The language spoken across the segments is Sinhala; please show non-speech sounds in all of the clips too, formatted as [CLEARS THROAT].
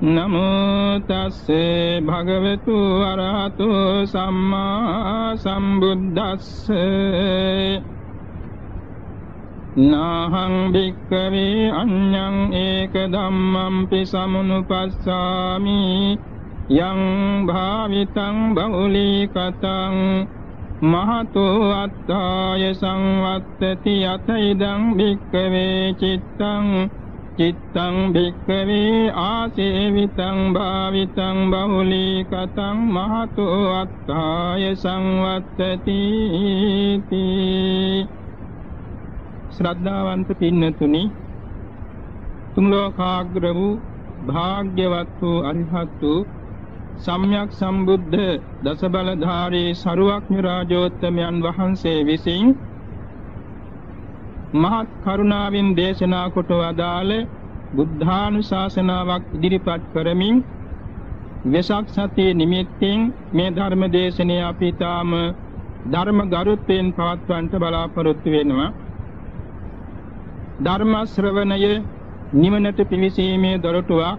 නමෝ තස්සේ භගවතු අරහතෝ සම්මා සම්බුද්දස්සේ. නාහං භික්කවේ අඤ්ඤං ඒක ධම්මම්පි සමුනුපස්සාමි යං භාවිතං බෞලීකතං මහතෝ අත්තාය සංවත්තති. යතයිදං භික්කවේ චිත්තං. චිත්තං භික්ඛවේ ආසේවිතං භාවිතං බහුලීකතං මහතෝ අත්ථාය සංවත්තති ශ්‍රද්ධාවන්ත පින්නතුනි තුන් ලෝකාග්‍ර වූ භාග්‍යවත් වූ අරිහත් වූ සම්්‍යක් සම්බුද්ධ දසබලධාරී සරුවක්ඥ රාජෝත්තමයන් වහන්සේ විසින් මහත් කරුණාවෙන් දේශනා කොට වදාළ බුද්ධානුශාසනාවක් ඉදිරිපත් කරමින් වෙසක් සතියේ නිමිත්තෙන් මේ ධර්ම දේශනය අපි තාම ධර්ම ගරුත්වයෙන් පවත්වන්නට බලාපොරොත්තු වෙනවා. ධර්ම ශ්‍රවණය නිවනට පිවිසීමේ දොරටුවක්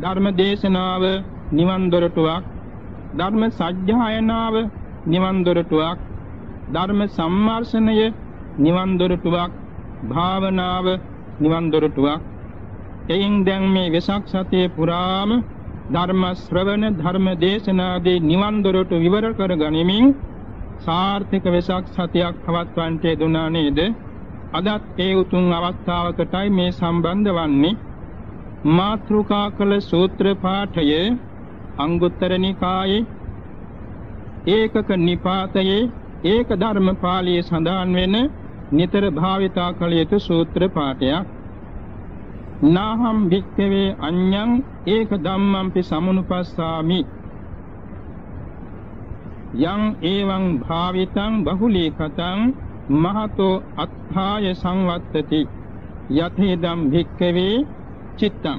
ධර්ම දේශනාව නිවන් දොරටුවක් ධර්ම සත්‍යයනාව නිවන් දොරටුවක් ධර්ම සම්මර්ෂණය නිවන් දොරටුවක් භාවනාව නිවන් දොරටුවක් එයින් දැන් මේ වෙසක් සතියේ පුරාම ධර්ම ශ්‍රවණ ධර්ම දේශනාදී නිවන් දොරටු විවර කර ගනිමින් සාර්ථක වෙසක් සතියක් පවත්වන්නට දුනා නේද? අදත් ඒ උතුම් අවස්ථාවකටයි මේ සම්බන්ධ වන්නේ. මාත්‍රුකා කළ සූත්‍ර පාඨය අංගුත්තර නිකායේ ඒකක නිපාතයේ ඒක ධර්ම පාළියේ සඳහන් වෙන නිතර භාවිතා කළ යුතු සූත්‍ර පාඨයක්. නාහම් භික්ඛවේ අඤ්ඤං ඒක ධම්මම්පි සමුනුපස්සාමි. යං එවං භාවිතං බහුලීකතං මහතෝ අත්ථාය සංවත්තති. යතේදම් භික්ඛවේ චිත්තං.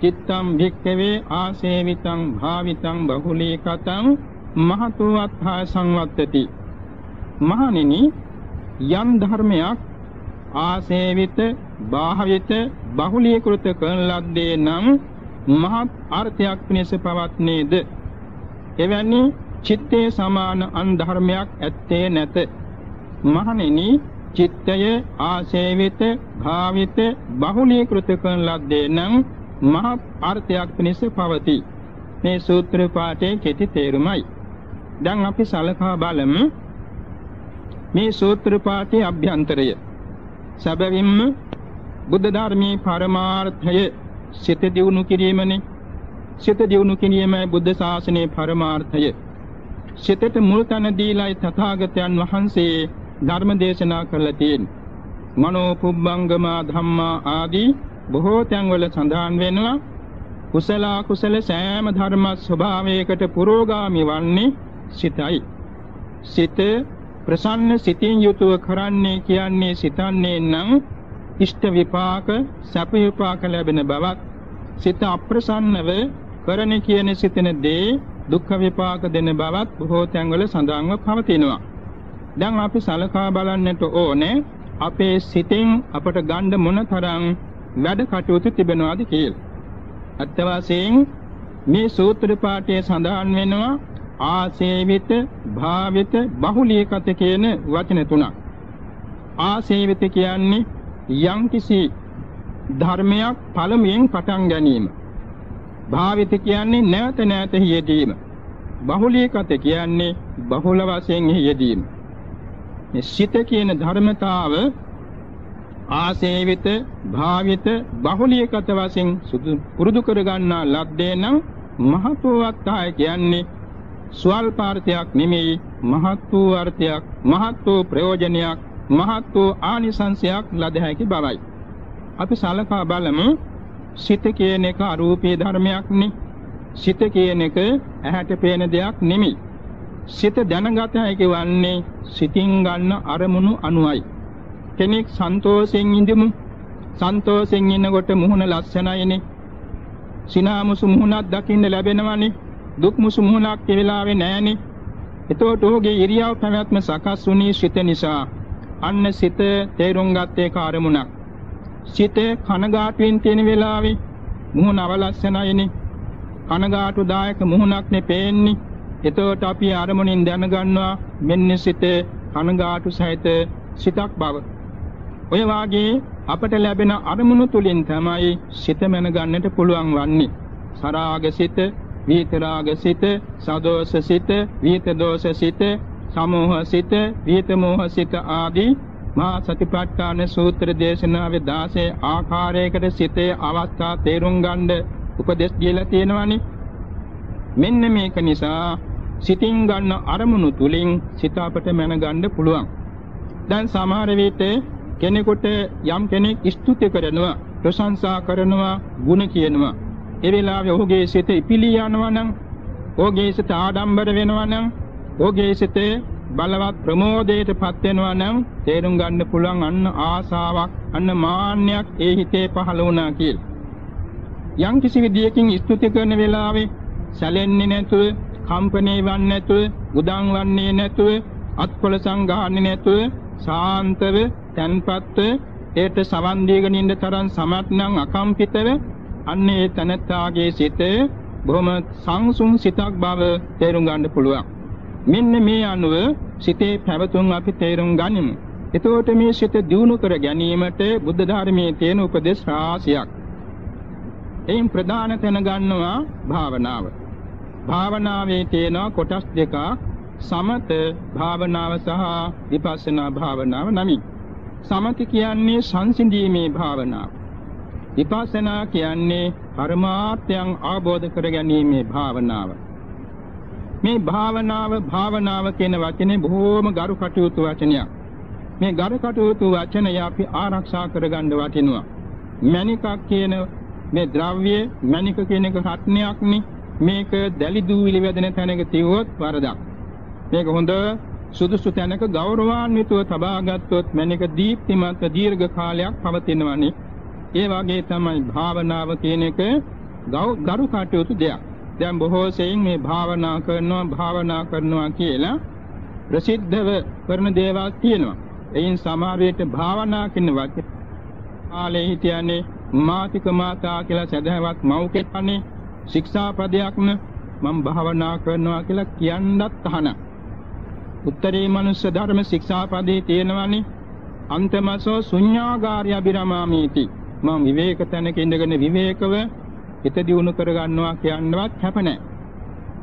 චිත්තං භික්ඛවේ ආසේවිතං භාවිතං බහුලීකතං මහතෝ අත්ථාය සංවත්තති. මහණෙනි යම් ධර්මයක් ආසේවිත බාහවිත බහුලීකృత කරන ලද්දේ නම් මහත් අර්ථයක් පිණිස පවත්නේද? එවැනි චිත්තේ සමාන අන් ධර්මයක් ඇත්තේ නැත. මහණෙනි චිත්තය ආසේවිත භාවිත බහුලීකృత කරන ලද්දේ නම් මහත් අර්ථයක් පිණිස පවතී. මේ සූත්‍ර පාඨයේ කෙටි තේරුමයි. දැන් අපි සලකා බලමු මේ සූත්‍ර පාඨයේ අභ්‍යන්තරය. සැබවින්ම බුද්ධ ධර්මයේ පරමාර්ථය සිත දියුණු කිරීමනේ. සිත දියුණු කිරීමයි බුද්ධ ශාසනයේ පරමාර්ථය. සිතට මුල් තැන දීලායි තථාගතයන් වහන්සේ ධර්ම දේශනා කළා තියෙන්නේ. මනෝ පුබ්බංගම ධම්මා ආදී බොහෝ තැන්වල සඳහන් වෙනවා. කුසල කුසල සෑම ධර්ම ස්වභාවයකට පුරෝගාමි වන්නේ සිතයි. සිත ප්‍රසන්න සිතින් යුතුව කරන්නේ කියන්නේ සිතන්නේ නම් ඉෂ්ට විපාක සැප විපාක ලැබෙන බවත් සිත අප්‍රසන්නව කරන කියන සිතන දේ දුක්ඛ විපාක දෙන බවත් බොහෝ තැන්වල සඳහන්ව පවතිනවා. දැන් අපි සලකා බලන්නට ඕනේ අපේ සිතෙන් අපට ගන්න මොනතරම් වැඩ කටයුතු තිබෙනවද කියලා. අත්ත වශයෙන් මේ සූත්‍ර පාඨයේ සඳහන් වෙනවා ආසේවිත භාවිත බහුලීකත කියන වචන තුනක්. ආසේවිත කියන්නේ යම්කිසි ධර්මයක් පළමුවෙන් පටන් ගැනීම. භාවිත කියන්නේ නැවත නැවත යෙදීම බහුලීකත කියන්නේ බහුල වශයෙන් යෙදීම මේ සිත කියන ධර්මතාව ආසේවිත භාවිත බහුලීකත වශයෙන් පුරුදු කර ගන්නා ලද්දේ නම් මහත් වූ අත්හය කියන්නේ ස්වල්පාර්ථයක් නෙමෙයි මහත් වූ අර්ථයක් මහත් වූ ප්‍රයෝජනයක් මහත් වූ ආනිසංසයක් ලද හැකි බවයි අපි සලකා බලමු සිත කියන එක අරූපී ධර්මයක් නේ සිත කියන එක ඇහැට පේන දෙයක් නෙමෙයි සිත දැනගත හැකි වන්නේ සිතින් ගන්න අරමුණු අනුවයි කෙනෙක් සන්තෝෂෙන් ඉඳමු. සන්තෝෂෙන් ඉන්නකොට මුහුණ ලස්සනයිනේ. සිනාමුසු මුහුණක් දකින්න ලැබෙනවනේ. දුක් මුසු මුහුණක් ඒ වෙලාවේ නැහනේ. එතකොට ඔහුගේ ඉරියව් පැවැත්ම සකස් වුණේ සිත නිසා. අන්න සිත තේරුම් ගත්තේ කාර්මුණක්. සිත කනගාටුවෙන් තියෙන වෙලාවේ මුහුණ අවලස්සනයිනේ. කනගාටුදායක මුහුණක් නේ පේන්නේ. එතකොට අපි අරමුණින් දැනගන්නවා මෙන්න සිත කනගාටු සහිත සිතක් බව. ඔය වාගේ අපට ලැබෙන අරමුණු තුලින් තමයි සිත මන ගන්නට පුළුවන් වන්නේ. සරාග සිත, විතරාග සිත, සදෝෂ සිත, විත දෝෂ සිත, සමෝහ සිත, විත මෝහ සිත ආදී මා සතිපට්ඨාන සූත්‍ර දේශනාවේ 16 ආකාරයකට සිතේ අවස්ථා තේරුම් ගන්න උපදෙස් දීලා තියෙනවානේ. මෙන්න මේක නිසා සිතින් ගන්න අරමුණු තුලින් සිත අපට මන ගන්න පුළුවන්. දැන් සමහර විට කෙනෙකුට යම් කෙනෙක් ස්තුති කරනවා ප්‍රශංසා කරනවා ಗುಣ කියනවා ඒ වෙලාවේ ඔහුගේ සිත ඉපිලී යනවා නම් ඔහුගේ සිත ආඩම්බර වෙනවා නම් ඔහුගේ සිත බලවත් ප්‍රමෝදයටපත් වෙනවා නම් තේරුම් ගන්න පුළුවන් අන්න ආසාවක් අන්න මාන්නයක් ඒ හිතේ පහළ වුණා කියලා. යම් කිසි විදියකින් ස්තුති කරන වෙලාවේ සැලෙන්නේ නැතුව, කම්පණේ වන්නේ නැතුව, උදන් වන්නේ නැතුව, අත්කොල සංගාන්නේ නැතුව සාන්තව තන්පත්ව ඒට සවන් දීගෙන ඉන්න තරම් සමත් නම් අකම්පිතව අන්නේ තනත්තාගේ සිත බොහොම සංසුන් සිතක් බව තේරුම් ගන්න පුළුවන්. මෙන්න මේ අනුව සිතේ පැවතුම් අපි තේරුම් ගනිමු. එතකොට මේ සිත දියුණු කර ගැනීමට බුද්ධ ධර්මයේ තියෙන උපදේශ රාශියක්. එයින් ප්‍රධාන තැන ගන්නවා භාවනාව. භාවනාවේ තියෙන කොටස් දෙකක් සමත භාවනාව සහ විපස්සනා භාවනාව නමි. සමත කියන්නේ සංසිඳීමේ භාවනාව. විපස්සනා කියන්නේ පරමාර්ථයන් අවබෝධ කර ගැනීමේ භාවනාව. මේ භාවනාව භාවනාව කියන වචනේ බොහෝම ගරු කටයුතු වචනයක්. මේ ගරු කටයුතු වචනය අපි ආරක්ෂා කරගන්න වටිනවා. මණිකක් කියන මේ ද්‍රව්‍ය මණික කියන එක රත්නයක් නේ. මේක දැලි දූවිලි වැදෙන තැනක තියුවොත් වරදක්. මේක හොඳ සුදුසු තැනක ගෞරවාන්විතව තබා ගත්තොත් මැනික දීප්තිමත් දීර්ඝ කාලයක් පවතිනවනේ. ඒ වගේ තමයි භාවනාව කියන එක ගරු කටයුතු දෙයක්. දැන් බොහෝ සෙයින් මේ භාවනා කරනවා භාවනා කරනවා කියලා ප්‍රසිද්ධව කරන දේවල් තියෙනවා. එයින් සමහර විට භාවනා කියන වචනේ කාලේ හිටියන්නේ මාතික මාතා කියලා සදහවත් මව් කෙටන්නේ ශික්ෂාපදයක්ම මම භාවනා කරනවා කියලා කියන්නත් අහනවා. උත්තරේ මනුස්ස ධර්ම ශික්ෂාපදේ තියෙනවනේ අන්තමසෝ ශුඤ්ඤාගාරය අබිරමාමීති මම විවේක තැනක ඉඳගෙන විවේකව හිත දියුණු කරගන්නවා කියන්නවත් කැප නැහැ.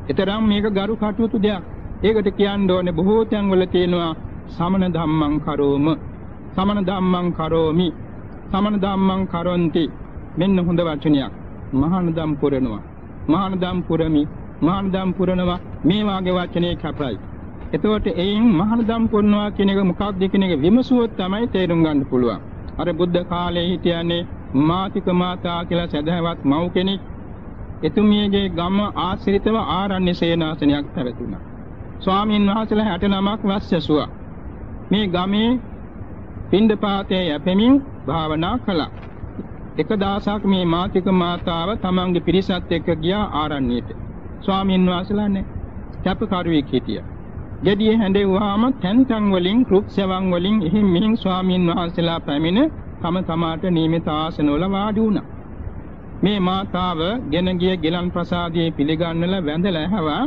ඊතරම් මේක ගරු කටයුතු දෙයක්. ඒකට කියන්න ඕනේ බොහෝ තැන්වල තියෙනවා සමන ධම්මං කරෝම සමන ධම්මං කරෝමි සමන ධම්මං කරොන්ති මෙන්න හොඳ වචනයක්. මහානදම් පුරනවා. මහානදම් පුරමි මහානදම් පුරනවා මේ වාගේ වචනේ කැපයි. එතකොට එයින් මහානදම් කරනවා කියන එක මොකක්ද කියන එක විමසුවොත් තමයි තේරුම් ගන්න පුළුවන්. අර බුද්ධ කාලේ හිටියන්නේ මාතික මාතා කියලා සදහවත් මව් කෙනෙක්. එතුමියගේ ගම ආශ්‍රිතව ආරණ්‍ය සේනාසනයක් පැවතුණා. ස්වාමීන් වහන්සේලා 69ක් වස්සසුවා. මේ ගමේ පින්දපාතේ යැපෙමින් භාවනා කළා. එක දවසක් මේ මාතික මාතාව තමන්ගේ පිරිසත් එක්ක ගියා ආරණ්‍යයට. ස්වාමීන් වහන්සේලා නැහැ. කැපකරුවෙක් හිටියා. Gediye හැඬෙව්වාම තැන් තැන් වලින් රුක්සවන් වලින් එහි මිහින් ස්වාමීන් වහන්සේලා පැමිණ තම තමාට නියමිත ආසනවල වාඩි වුණා. මේ මාතාව ගෙන ගිය ගිලන් ප්‍රසාදයේ පිළිගන්නලා වැඳලා ඇහවා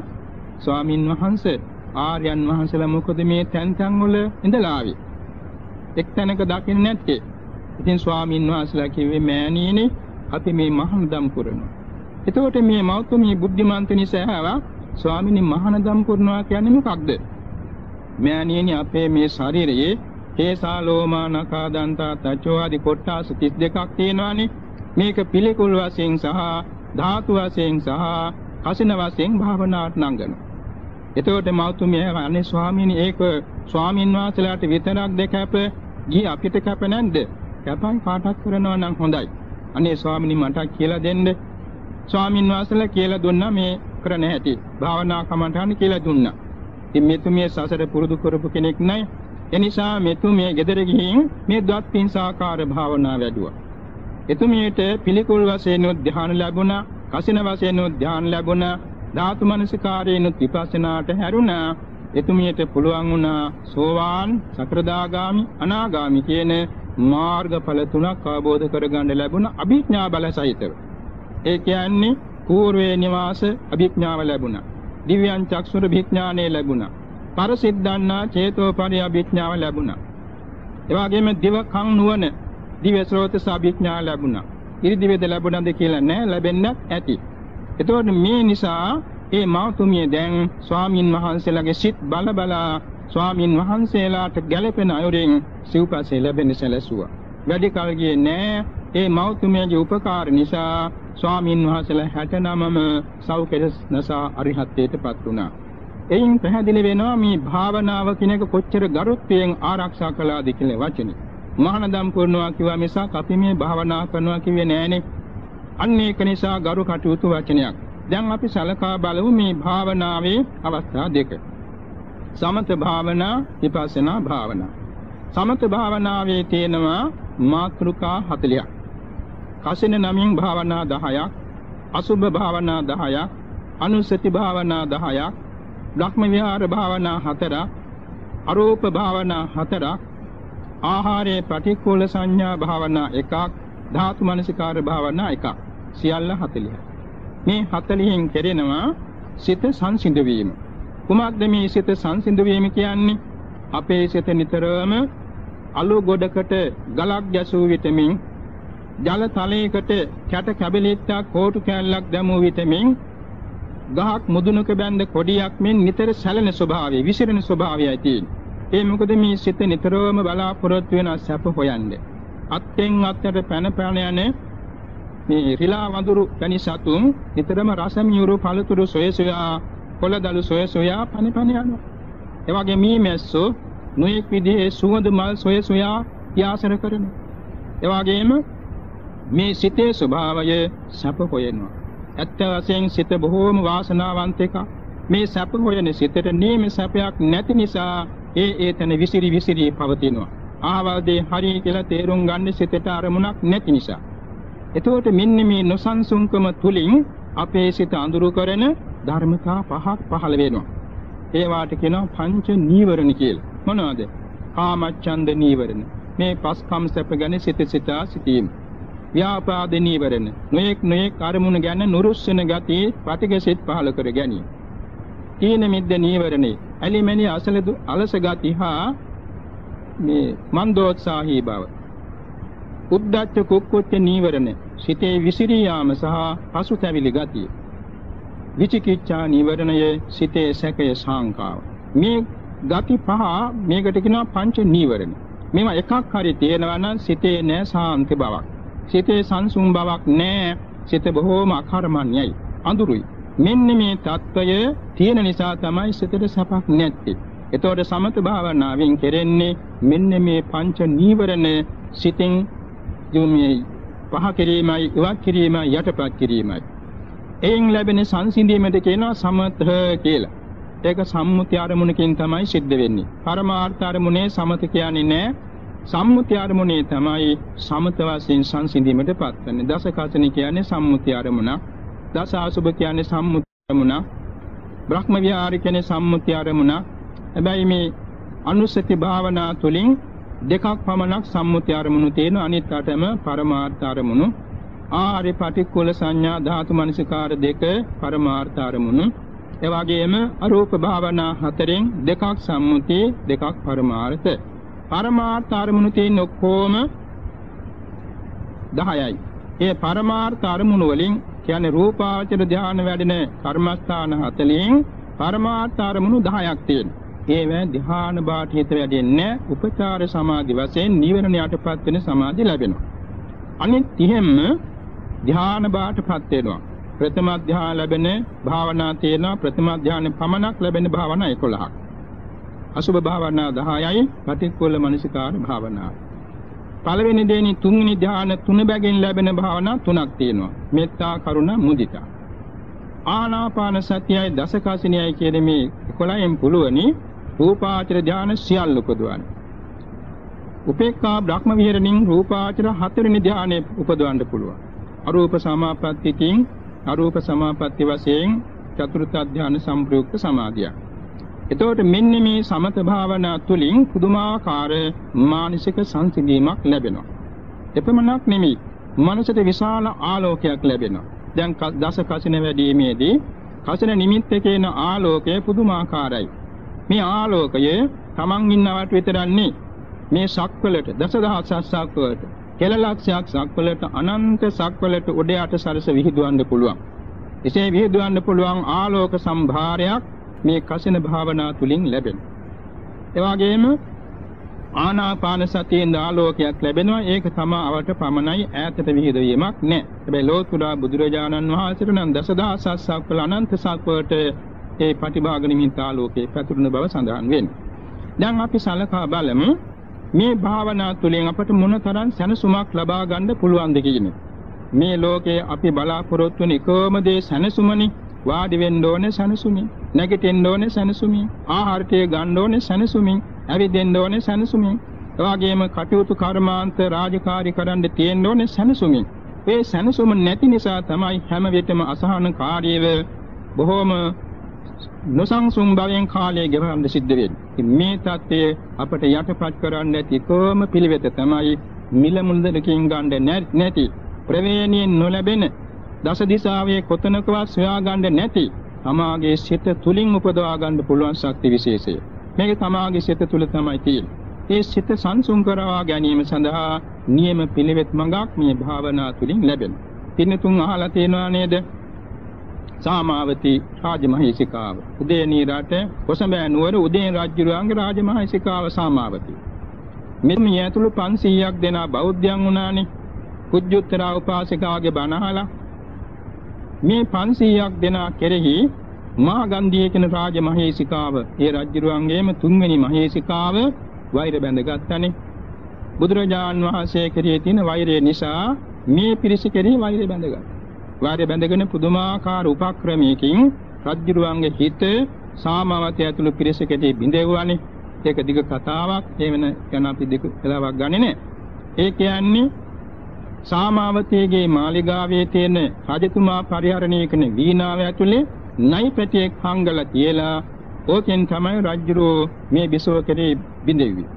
ස්වාමින් වහන්සේ ආර්යයන් වහන්සේලා මොකද මේ තැන් තැන් වල ඉඳලා ආවේ? එක් තැනක දකින්නේ නැත්තේ. ඉතින් ස්වාමින් වහන්සේලා කිව්වේ මෑණියනි අපි මේ මහානදම් පුරනවා. එතකොට මේ මෞතුමිය බුද්ධිමන්ත නිසා ඇහවා ස්වාමිනී මහානදම් කරනවා කියන්නේ මොකක්ද? මෑණියනි අපේ මේ ශරීරයේ කේසා ලෝමා නඛා දන්තා තචෝ ආදී කොටස් 32ක් තියෙනවානේ. මේක පිළිකුල් වශයෙන් සහ ධාතු වශයෙන් සහ කසින වශයෙන් භාවනාවට නංගනවා. එතකොට මෞතුමිය අනේ ස්වාමීනි ඒක ස්වාමින් වහන්සේලාට විතරක් දෙකැප ගියේ අපිට කැප නැද්ද? කැපයි කාටත් කරනවා නම් හොඳයි. අනේ ස්වාමීනි මට කියලා දෙන්න. ස්වාමින් වහන්සේලා කියලා දුන්නා මේ කරන හැටි. භාවනා කමඨාන කියලා දුන්නා. ඉතින් මෙතුමිය සසර පුරුදු කරපු කෙනෙක් නෑ. එනිසා මෙතුමිය ගෙදර ගිහින් මේ ද්වත් පින්සාකාර භාවනා වැඩුවා. එතුමියට පිළිකුල් වශයෙන් ධ්‍යාන ලැබුණා, කසින වශයෙන් ධ්‍යාන ලැබුණා, ධාතු මනසිකාරයෙන් විපස්සනාට හැරුණා. එතුමියට පුළුවන් වුණා සෝවාන්, සතරදාගාමි, අනාගාමි කියන මාර්ගඵල තුනක් අවබෝධ කරගන්න ලැබුණ අභිඥා බල සහිතව. ඒ කියන්නේ పూర్වේ නිවාස අභිඥාව ලැබුණා. දිව්‍යං චක්ෂුර විඥානය ලැබුණා. පරසිද්ධාන්නා චේතෝපරි අභිඥාව ලැබුණා. ඒ වගේම දිව කන් නුවණ දිව්‍ය ස්රෝත සාභිඥා ලැබුණා. ඉරිදිවේද ලැබුණාද කියලා නෑ ලැබෙන්නත් ඇති. එතකොට මේ නිසා ඒ මාතුමිය දැන් ස්වාමින් වහන්සේලාගේ සිත් බල බලා ස්වාමින් වහන්සේලාට ගැළපෙන අයුරින් සිව්පස්සේ ලැබෙන සැලසුවා. වැඩි කල ගියේ නෑ ඒ මෞතුමියගේ උපකාර නිසා ස්වාමින් වහන්සේලා 69ම සෞඛ්‍යනසා අරිහත්ත්වයටපත් වුණා. එයින් පැහැදිලි වෙනවා මේ භාවනාව කියන එක කොච්චර ගරුත්වයෙන් ආරක්ෂා කළාද කියලා වචනේ. මහානදම් කරනවා කිව්වා මිසක් අපි මේ භාවනා කරනවා කිව්වේ නෑනේ. අන්න ඒක නිසා ගරු කටයුතු වචනයක්. දැන් අපි සලකා බලමු මේ භාවනාවේ අවස්ථා දෙක. සමත භාවනා, විපස්සනා භාවනා. සමත භාවනාවේ තියෙනවා මාත්‍රිකා 40ක්. කසින නමින් භාවනා 10ක්, අසුභ භාවනා 10ක්, අනුසති භාවනා 10ක්, බ්‍රහ්ම විහාර භාවනා 4ක්, අරූප භාවනා 4ක්, ආහාරයේ ප්‍රතිකූල සංඥා භාවනා 1ක්, ධාතු මනසිකාර භාවනා 1ක්. සියල්ල 40යි. මේ 40න් කෙරෙනවා සිත සංසිඳ වීම. කුමක්ද මේ සිත සංසිඳ වීම කියන්නේ? අපේ සිත නිතරම අලු ගොඩකට ගලක් ගැසූ විටමින් ජල තලයකට කැට කැබලිත්තක් කෝටු කැල්ලක් දැමූ විටමින් ගහක් මුදුනක බැඳ කොඩියක් මෙන් නිතර සැලෙන ස්වභාවය විසිරෙන ස්වභාවයයි තියෙන්නේ. ඒ මොකද මේ සිත නිතරම බලාපොරොත්තු වෙන සැප හොයන්නේ. අත්ෙන් අත්තට පැන පැන යන මේ රිලා වඳුරු වැනි සතුන් නිතරම රසමියුරු පළතුරු සොය සොයා කොළදළු සොය සොයා පැන පැන යනවා. ඒ වගේ මේ මැස්සෝ නොඑක් විදිහේ සුවඳ මල් සොය සොයා යාසර කරනවා. ඒ වගේම මේ සිතේ ස්වභාවය සැප හොයනවා. ඇත්ත වශයෙන් සිත බොහෝම වාසනාවන්ත එකක්. මේ සැප හොයන සිතට නේම සැපයක් නැති නිසා ඒ ඒතන විසිරි විසිරි පවතිනවා. ආවල්දේ හරි කියලා තේරුම් ගන්න සිතට අරමුණක් නැති නිසා. එතකොට මෙන්න මේ නොසන්සුන්කම තුලින් අපේ සිත අඳුරු කරන ධර්මතා පහක් පහළ වෙනවා. ඒවාට කියනවා පංච නීවරණ කියලා. මොනවද? කාමච්ඡන්ද නීවරණ. මේ පස්කම් සැප ගැන සිත සිතා සිටීම. ව්‍යාපාද නීවරණ. නොඑක් නොඑක් අරමුණ ගැන නුරුස්සන ගති ප්‍රතිගසිත පහල කර ගැනීම. තීන මිද්ද නීවරණේ ඇලිමැනි අසල අලස ගති හා මේ මන්දෝත්සාහී බව. උද්දච්ච කුක්කුච්ච නීවරණ සිතේ විසිරී යාම සහ පසුතැවිලි ගතිය. විචිකිච්ඡා නීවරණය සිතේ සැකය සංකාව. මේ ගති පහ මේකට කියනවා පංච නීවරණ. මේවා එකක් හරි තියෙනවා නම් සිතේ නෑ සාන්ති බවක්. සිතේ සංසුන් බවක් නැහැ. සිත බොහෝම අකර්මණ්‍යයි. අඳුරුයි. මෙන්න මේ தত্ত্বය තියෙන නිසා තමයි සිතට සපක් නැත්තේ. එතකොට සමත භාවනාවෙන් කෙරෙන්නේ මෙන්න මේ පංච නීවරණ සිතින් යොමුයි පහ කිරීමයි ඉවත් කිරීමයි යටපත් කිරීමයි. එයින් ලැබෙන සංසිඳීමද කියනවා සමත කියලා. ඒක සම්මුති අරමුණකින් තමයි සිද්ධ වෙන්නේ. පරමාර්ථ අරමුණේ සමත කියන්නේ නැහැ. සම්මුති අරමුණේ තමයි සමත වශයෙන් සංසිඳීමටපත් වෙන්නේ. දස කතන කියන්නේ සම්මුති අරමුණ. දස අසුබ කියන්නේ සම්මුති අරමුණ. බ්‍රහ්ම විහාර කියන්නේ සම්මුති අරමුණ. හැබැයි මේ අනුසති භාවනා තුළින් දෙකක් පමණක් සම්මුති අරමුණු තියෙන අනිත් අටම පරමාර්ථ අරමුණු. ආරි පටික්කුල සංඥා ධාතු මනසිකාර දෙක පරමාර්ථ අරමුණු. ඒ වගේම අරූප භාවනා හතරෙන් දෙකක් සම්මුති දෙකක් පරමාර්ථ. පරමාර්ථ අරමුණු තියෙන ඔක්කොම 10යි. ඒ පරමාර්ථ අරමුණු වලින් කියන්නේ රූපාවචර ධානය වැඩෙන කර්මස්ථාන 40න් පරමාර්ථ අරමුණු 10ක් තියෙනවා. ඒවැ ධ්‍යාන බාට හිත වැඩෙන්නේ උපචාර සමාධි වශයෙන් නිවන යටපත් වෙන සමාධි ලැබෙනවා. අනිත් 30ෙම ධ්‍යාන බාටපත් වෙනවා. ප්‍රථම ධ්‍යාන ලැබෙන භාවනා තියෙනවා ප්‍රථම ධ්‍යාන පමණක් ලැබෙන භාවනා 11ක්. අසුභ භාවනා 10යි පටික්කුල මනසිකාර භාවනාව. පළවෙනි දෙවෙනි තුන්වෙනි ධ්‍යාන තුන බැගින් ලැබෙන භාවනා තුනක් තියෙනවා. මෙත්තා කරුණා මුදිතා. ආනාපාන සතියයි දසකසිනියයි කියන මේ 11න් පුළුවනි රූපාචර ධාන සියල්ල උපදවන්න. උපේක්ඛා බ්‍රහ්ම විහරණින් රූපාචර හතරවෙනි ධානය උපදවන්න පුළුවන්. අරූප සමාපත්තියකින් අරූප සමාපatti වශයෙන් චතුර්ථ ධාන සම්ප්‍රයුක්ත සමාධිය. එතකොට මෙන්න මේ සමත භාවනා තුළින් පුදුමාකාර මානසික සංසිඳීමක් ලැබෙනවා. එපමණක් නෙමෙයි මනසට විශාල ආලෝකයක් ලැබෙනවා. දැන් දස කසින වැඩිීමේදී කසින නිමිත්තකේන ආලෝකය පුදුමාකාරයි. මේ ආලෝකය තමන් ඉන්නවට විතරන්නේ මේ සක්වලට දසදහස් සක්වලට කෙලලක්ෂයක් සක්වලට අනන්ත සක්වලට උඩ යට සරස විහිදුවන්න පුළුවන්. එසේ විහිදුවන්න පුළුවන් ආලෝක සම්භාරයක් මේ කසින භාවනා තුලින් ලැබෙන. ඒ වගේම ආනාපාන සතියෙන් ආලෝකයක් ලැබෙනවා ඒක තමවට පමණයි ඈතට විහිදවීමක් නෑ. හැබැයි ලෝතුරා බුදුරජාණන් වහන්සේට නම් දසදහසක් සක්වල අනන්ත සක්වලට ඒ ප්‍රතිභාග නිමිත්ත ආලෝකේ පැතුරුන බව සඳහන් වෙනවා. දැන් අපි සලකා බලමු මේ භාවනා තුළින් අපට මොනතරම් සැනසුමක් ලබා ගන්න පුළුවන්ද කියන්නේ. මේ ලෝකේ අපි බලාපොරොත්තු වෙන එකම දේ සැනසුමනි. වාඩි වෙන්න ඕනේ සැනසුමින්, නැගිටින්න ඕනේ සැනසුමින්, ආහාරය ගන්න ඕනේ සැනසුමින්, ඇවිදින්න ඕනේ සැනසුමින්. එවාගෙම කටයුතු කර්මාන්ත රාජකාරී කරන්න තියෙන්න ඕනේ සැනසුමින්. මේ සැනසුම නැති නිසා තමයි හැම විටම අසහනකාරීව බොහෝම නොසංසුම් භවයෙන් කාලය ගෙවන්න සිද්ධ වෙන්නේ. මේ தත්ත්වය අපට යටපත් කරන්න ඇති එකම පිළිවෙත තමයි මිල මුල්දලකින් ගන්න නැති ප්‍රවේණියෙන් නොලැබෙන දස දිසාවේ කොතනකවත් සොයා ගන්න නැති තමාගේ සිත තුලින් උපදවා ගන්න පුළුවන් ශක්ති විශේෂය. මේක තමාගේ සිත තුල තමයි තියෙන්නේ. ඒ සිත සංසුන් කරවා ගැනීම සඳහා නියම පිළිවෙත් මඟක් මේ භාවනා තුලින් ලැබෙනවා. පින්නතුන් අහලා තියෙනවා නේද? සාමාවති රාජමහේසිකාව. උදේනී රට කොසඹෑ නුවර උදේන රජුගේ රාජමහේසිකාව සාමාවති. මෙන්න මේ ඇතුළු 500ක් දෙනා බෞද්ධයන් වුණානේ. කුජ්ජුත්තරා උපාසිකාගේ බණ අහලා මේ 500ක් දෙනා කෙරෙහි මහා ගන්ධිය කියන රාජමහේසිකාව ඒ රජුරුවන්ගේම තුන්වෙනි මහේසිකාව වෛර බැඳගත්තනේ බුදුරජාන් වහන්සේ කෙරෙහි තියෙන වෛරය නිසා මේ පිරිස කෙරෙහි වෛරය බැඳගත්තා වාරය බැඳගෙන පුදුමාකාර උපක්‍රමයකින් රජ්ජුරුවන්ගේ හිත සාමාවතී ඇතුළු පිරිසකට බිඳෙවුවානේ. ඒක දිග කතාවක්. ඒ වෙන යන අපි දෙක වෙලාවක් ගන්නෙ නෑ. ඒ කියන්නේ සාමාවතීගේ මාලිගාවේ තියෙන රජතුමා පරිහරණය කරන වීණාව ඇතුලේ නයි පැටියෙක් හංගලා තියලා ඕකෙන් තමයි රජ්ජුරුව මේ බිසව කරේ බිඳෙව්වේ.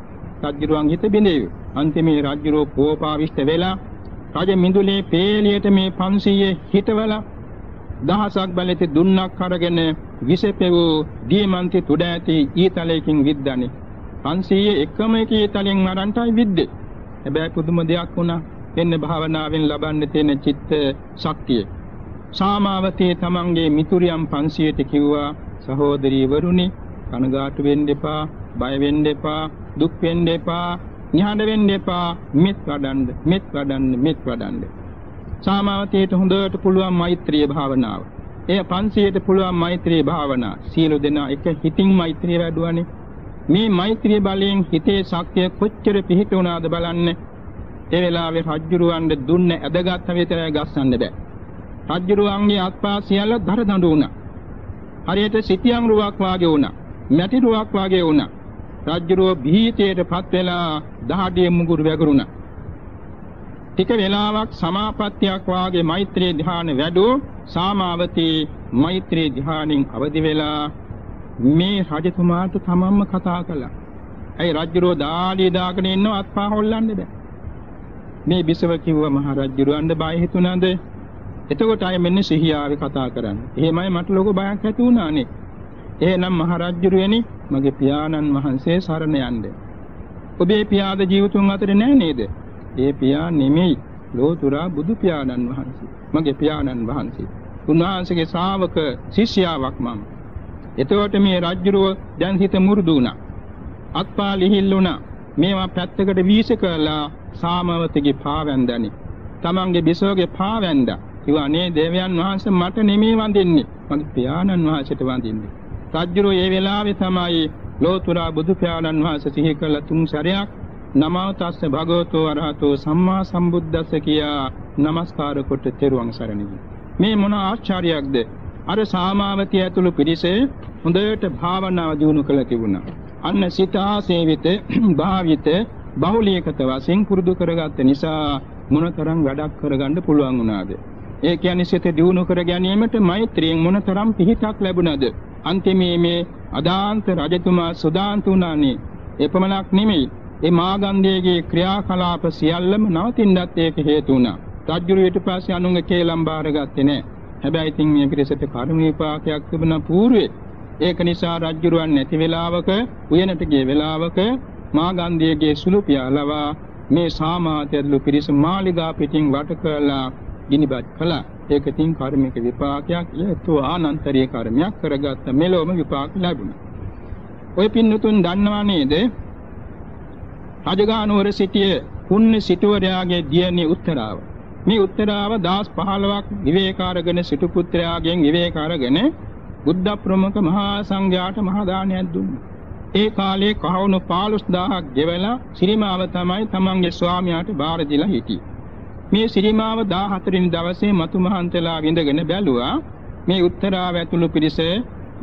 රජ්ජුරුවන් හිත බිඳෙව්වේ. අන්තිමේ රජ්ජුරුව කෝපාවිෂ්ඨ වෙලා රජ මිඳුලේ පේලියට මේ 500 හිටවලා දහසක් බලෙති දුන්නක් අරගෙන විසපෙවූ දීමන්ති තුඩ ඇති ඊතලයකින් විද්දානේ 500 එකම එක ඊතලෙන් මරන්ටයි විද්දේ හැබැයි පුදුම දෙයක් වුණා එන්න භාවනාවෙන් ලබන්න තියෙන චිත්ත ශක්තිය. සාමාවතී තමන්ගේ මිතුරියන් 500ට කිව්වා සහෝදරී වරුනි කනගාටු වෙන්න එපා බය වෙන්න එපා දුක් වෙන්න එපා නිහඬ වෙන්න එපා මෙත් වඩන්න මෙත් වඩන්න මෙත් වඩන්න. සාමාවතීට හොඳට පුළුවන් මෛත්‍රී භාවනාව. එය 500ට පුළුවන් මෛත්‍රී භාවනා. සියලු දෙනා එක හිතින් මෛත්‍රිය වැඩුවානේ. මේ මෛත්‍රී බලයෙන් හිතේ ශක්තිය කොච්චර පිහිට වුණාද බලන්න. ඒ වෙලාවේ රජ්ජුරුවන්ට දුන්න ඇදගත් විතරයි ගස්සන්න බෑ රජ්ජුරුවන්ගේ අත්පා සියල්ල දර දඬු වුණා හරියට සිටියම් රුවක් වාගේ වුණා මැටි රුවක් වාගේ වුණා රජ්ජුරුව භීතයටපත් වෙලා දහඩිය මුගුරු වැගුරුණා. ටික වෙලාවක් සමාපත්තියක් වාගේ මෛත්‍රී ධ්‍යාන වැඩෝ සාමාවතී මෛත්‍රී ධ්‍යානෙන් අවදි වෙලා මේ රජතුමාට තමන්ම කතා කළා. ඇයි රජ්ජුරුව දාඩිය දාගෙන ඉන්නව අත්පා හොල්ලන්න බෑ. මේ බිසව කිව්ව මහ රජ්ජුරුවන්ට බය හිතුණාද? එතකොට අය මෙන්න සිහියාවේ කතා කරන්නේ. එහෙමයි මට ලොකු බයක් ඇති වුණානේ. එහෙනම් මහරජුරුවනි මගේ පියාණන් වහන්සේ සරණ යන්න. ඔබේ පියාද ජීවිතුන් අතරේ නෑ නේද? ඒ පියා නෙමෙයි ලෝතුරා බුදු පියාණන් වහන්සේ. මගේ පියාණන් වහන්සේ. උන්වහන්සේගේ ශ්‍රාවක ශිෂ්‍යාවක් මම. එතකොට මේ රජුරෝ දැන් හිත මුරුදු වුණා. අත්පා ලිහිල් වුණා. මේවා පැත්තකට වීස කළා සාමවතගේ පාවැන්දනි. තමන්ගේ බිසෝගේ පාවැන්දා. කිව්වා නේ දේවයන් වහන්සේ මට නෙමෙයි වඳින්නේ. මගේ පියාණන් වහන්සේට වඳින්නේ. රජුරෝ ඒ වෙලාවේ තමයි ලෝතුරා බුදු පියාණන් වහන්සේ සිහි කළ තුන් සැරයක් නමෝ තස්ස භගවතු වරහතෝ සම්මා සම්බුද්දස්ස කියා নমස්කාර කොට තෙරුවන් සරණයි. මේ මොන ආශ්චර්යයක්ද? අර සාමාවතිය ඇතුළු පිරිසේ හොඳට භාවනාව දියුණු කළ තිබුණා. අන්න සිතා සේවිත [CLEARS THROAT] භාවිත බහුලීකත වශයෙන් පුරුදු කරගත්ත නිසා මොනතරම් වැඩක් කරගන්න පුළුවන් වුණාද? ඒ කියන්නේ සිත දියුණු කර ගැනීමට මෛත්‍රියෙන් මොනතරම් පිහිටක් ලැබුණාද? අන්තිමේ මේ අදාන්ත රජතුමා සුදාන්ත වුණානේ. එපමණක් නෙමෙයි. ඒ මාගන්ධයේගේ ක්‍රියාකලාප සියල්ලම නවතින්නත් ඒක හේතු වුණා. රජුරු ඊට පස්සේ අනුන්ගේ කේලම් බාරගත්තේ නැහැ. හැබැයි ඉතින් මේ පිරිසට කර්ම විපාකයක් තිබුණා పూర్වේ. ඒක නිසා රජුරුවන් නැති වෙලාවක උයනට ගිය වෙලාවක මාගන්ධයේගේ සුළු පියාලවා මේ සාමාත්‍යදලු පිරිස මාලිගා පිටින් වට කළා ගිනිබත් කළා. ඒක තින් කර්මික විපාකයක් හේතු ආනන්තරීය කර්මයක් කරගත්ත මෙලොවම විපාක ලැබුණා. ඔය පින්නතුන් දන්නවා නේද? රජගහනුවර සිටිය පුණ්‍ය සිටුවරයාගේ දියණිය උත්තරාව. මේ උත්තරාව දවස් 15ක් විවේක අරගෙන සිටු පුත්‍රයාගෙන් විවේක අරගෙන බුද්ධ ප්‍රමුඛ මහා සංඝයාට මහා දානයක් දුන්නා. ඒ කාලේ කහවණු 15000ක් ගෙවලා සිරිමාව තමයි තමන්ගේ ස්වාමියාට බාර දීලා හිටියේ. මේ සිරිමාව 14 වෙනි දවසේ මතු මහන්තලා විඳගෙන බැලුවා මේ උත්තරාව ඇතුළු පිරිස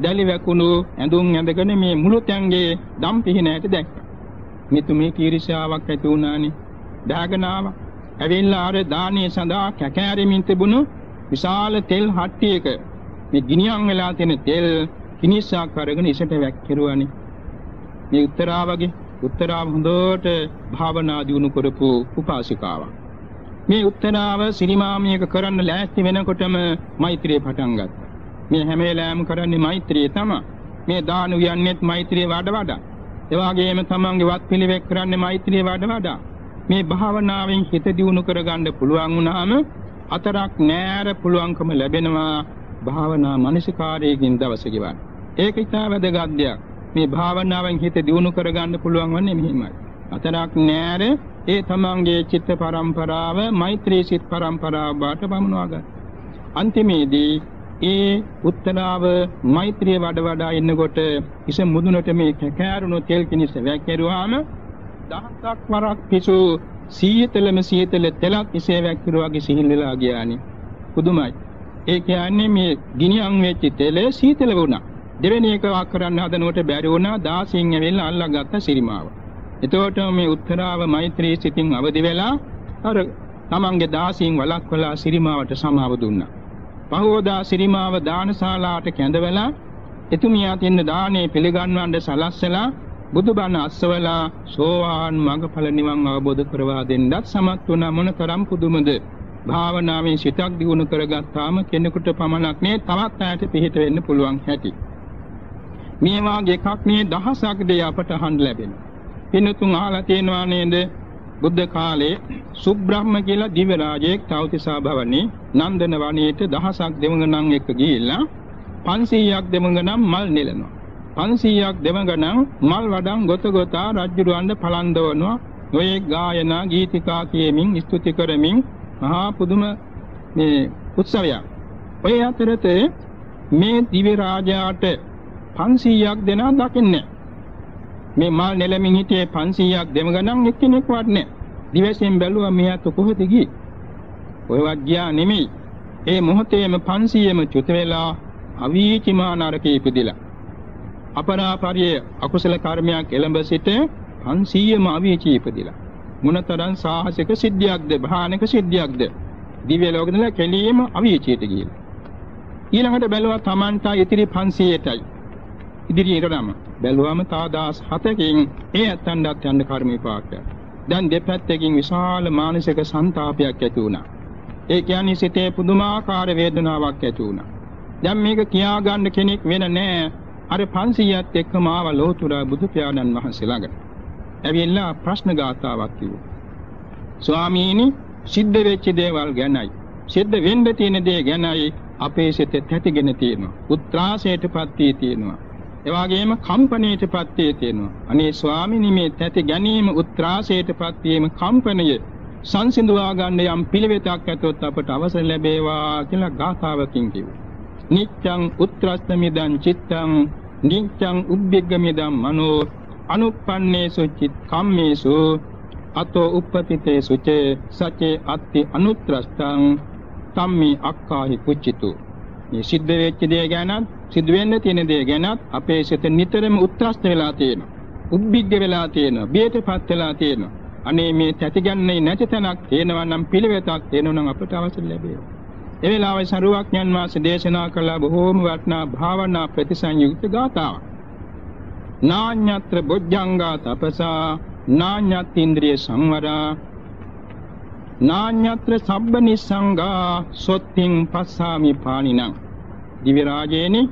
දැලි වැකුණු ඇඳුම් ඇඳගෙන මේ මුළු තැන්ගේ දම් පිහිනයට දැක්කා. මෙතුමේ කීර්ෂාවක් ඇති වුණානේ. දාගෙන ආවා. ඇවිල්ලා ආර දානේ සඳහා කැකෑරෙමින් තිබුණු විශාල තෙල් හට්ටියක මේ ගිනියම් වෙලා තියෙන තෙල් කිනිස්සක් අරගෙන ඉසට වැක්කිරුවානේ. මේ උත්තරාවගේ උත්තරාව හොඳට භාවනා දියුණු කරපු උපාසිකාවක්. මේ උත්තරාව සිරිමාමියක කරන්න ලෑස්ති වෙනකොටම මෛත්‍රිය පටන් ගත්තා. මේ හැම වෙලාවෙම කරන්නේ මෛත්‍රිය තමයි. මේ දාන උයන්නේත් මෛත්‍රිය වඩ වඩා. ඒ වගේම තමන්ගේ වත් පිළිවෙක් කරන්නේ මෛත්‍රිය වඩ වඩා. මේ භාවනාවෙන් හිත දියුණු කරගන්න පුළුවන් වුණාම අතරක් නෑර පුළුවන්කම ලැබෙනවා භාවනා මනසිකාරයකින් දවස ගෙවන්න. ඒක ඉතා වැදගත් දෙයක්. මේ භාවනාවෙන් හිත දියුණු කරගන්න පුළුවන් වන්නේ මෙහිමයි. අතරක් නෑර ඒ තමන්ගේ චිත්ත පරම්පරාව මෛත්‍රී සිත් පරම්පරාව බාට පමුණවා ගන්න. අන්තිමේදී ඒ උත්තරාව මෛත්‍රිය වඩ වඩා ඉන්නකොට ඉස මුදුනට මේ කැකෑරුණු තෙල් කිනිස වැක්කිරුවාම දහසක් වරක් පිසු සීතලම සීතල තෙලක් ඉසේ වැක්කිරුවාගේ සිහිල් වෙලා ගියානි. පුදුමයි. ඒ කියන්නේ මේ ගිනියම් වෙච්ච තෙල සීතල වුණා. දෙවෙනි එක වක් කරන්න හදනකොට බැරි වුණා 16න් ඇවිල්ලා අල්ලගත්ත සිරිමාව. එතකොට මේ උත්තරාව මෛත්‍රී සිතින් අවදි වෙලා අර තමන්ගේ 16න් වළක්වලා සිරිමාවට සමාව දුන්නා. පහවදා සිරිමාව දානශාලාවට කැඳවලා එතුමියා තින්න දානේ පිළිගන්වන්න සලස්සලා බුදුබණ අස්සවලා සෝවාන් මඟඵල නිවන් අවබෝධ කරවා දෙන්නත් සමත් වුණ මොනතරම් පුදුමද භාවනාවෙන් සිතක් දියුණු කරගත්තාම කෙනෙකුට පමණක් නේ තවත් ඈට පිහිට වෙන්න පුළුවන් හැටි. මේ වාගේ එකක් මේ දහසක් දෙය අපට අහන්න ලැබෙනවා. පින්තුන් අහලා තියෙනවා නේද? බුද්ධ කාලේ සුබ්‍රහ්ම කියලා දිව්‍ය රාජයෙක් තවතිසා භවනේ නන්දන වනයේට දහසක් දෙවඟනම් එක්ක ගිහිල්ලා 500ක් දෙවඟනම් මල් නෙලනවා 500ක් දෙවඟනම් මල් වඩම් ගොත ගොතා රජුරවන්ට පලන්දවනවා ඔය ගායනා ගීතිකා කියමින් ස්තුති කරමින් මහා පුදුම මේ උත්සවයක්. ඔය අතරතේ මේ දිව්‍ය රාජයාට 500ක් දෙනා දකින්නේ මේ මල් නෙලමින් හිටියේ 500ක් දෙවඟනම් එක්කෙනෙක්වත් නැහැ. දිවසෙන් බැලුවා මෙයාට කොහෙද ගියේ? ඔයවත් ගියා නෙමෙයි. ඒ මොහොතේම 500ම චුත වෙලා අවීචිමා නරකේ ඉපදිලා. අපරාපරිය අකුසල කර්මයක් එළඹ සිට 500ම අවීචී ඉපදිලා. මොනතරම් සාහසික සිද්ධියක්ද භයානක සිද්ධියක්ද දිව්‍ය ලෝකෙදලා කෙලියම අවීචියට ගිහිල්ලා ඊළඟට බැලුවා Tamanta ඉතිරි 500ටයි ඉදිරියට නම බැලුවම තා 17කින් ඒ ඇත්තන්වත් යන්න කර්ම විපාකයක් දැන් දෙපැත්තකින් විශාල මානසික සංతాපයක් ඇති වුණා ඒ කියන්නේ සිතේ පුදුමාකාර වේදනාවක් ඇති වුණා දැන් මේක කියා ගන්න කෙනෙක් වෙන නෑ අර 500ත් එක්කම ආව ලෝතුරා බුදු පියාණන් වහන්සේ ළඟට. ඇවිල්ලා ප්‍රශ්න ගාතාවක් කිව්වා. ස්වාමීනි සිද්ධ වෙච්ච දේවල් ගැනයි සිද්ධ වෙන්න තියෙන දේ ගැනයි අපේ සිත තැතිගෙන තියෙනවා. උත්‍රාසයටපත් වී තියෙනවා. ඒ වගේම කම්පණයටපත් වී තියෙනවා. අනේ ස්වාමිනී මේ තැති ගැනීම උත්‍රාසයටපත් වීම කම්පණය සංසිඳවා ගන්න යම් පිළිවෙතක් ඇතොත් අපට අවසර ලැබේවා කියලා ගාථාවකින් කිව්වා. නිච්ඡං උත්‍රස්තමිදං චිත්තං නිච්ඡං උබ්බෙග්ගමිදං මනෝ අනුප්පන්නේසු චිත් කම්මේසු අතෝ උප්පතිතේසු චේ සචේ අත්ති අනුත්‍රස්තං තම්මි අක්කාහි පුච්චිතු මේ සිද්ධ වෙච්ච දේ ගැනත් සිද්ධ වෙන්න තියෙන දේ ගැනත් අපේ සිත නිතරම උත්‍රාස්ත වෙලා තියෙනවා. උද්විග්ග වෙලා තියෙනවා. බියටපත් වෙලා තියෙනවා. අනේ මේ තැතිගන්නේ නැති තැනක් තේනවා නම් පිළිවෙතක් තේනවා නම් අපට අවසර ලැබේවා. ඒ වෙලාවේ සරුවක්ඥන් වහන්සේ දේශනා කළ බොහෝම වටිනා භාවනා ප්‍රතිසංයුක්ත ගාථාවක්. නාඤ්ඤත්‍ර බොජ්ජංගා තපසා නාඤ්ඤත් ඉන්ද්‍රිය සංවරා. නාඤ්ඤත්‍ර සබ්බ නිස්සංගා සොත්තිං පස්සාමි පානිනං දිව්‍ය රාජේනි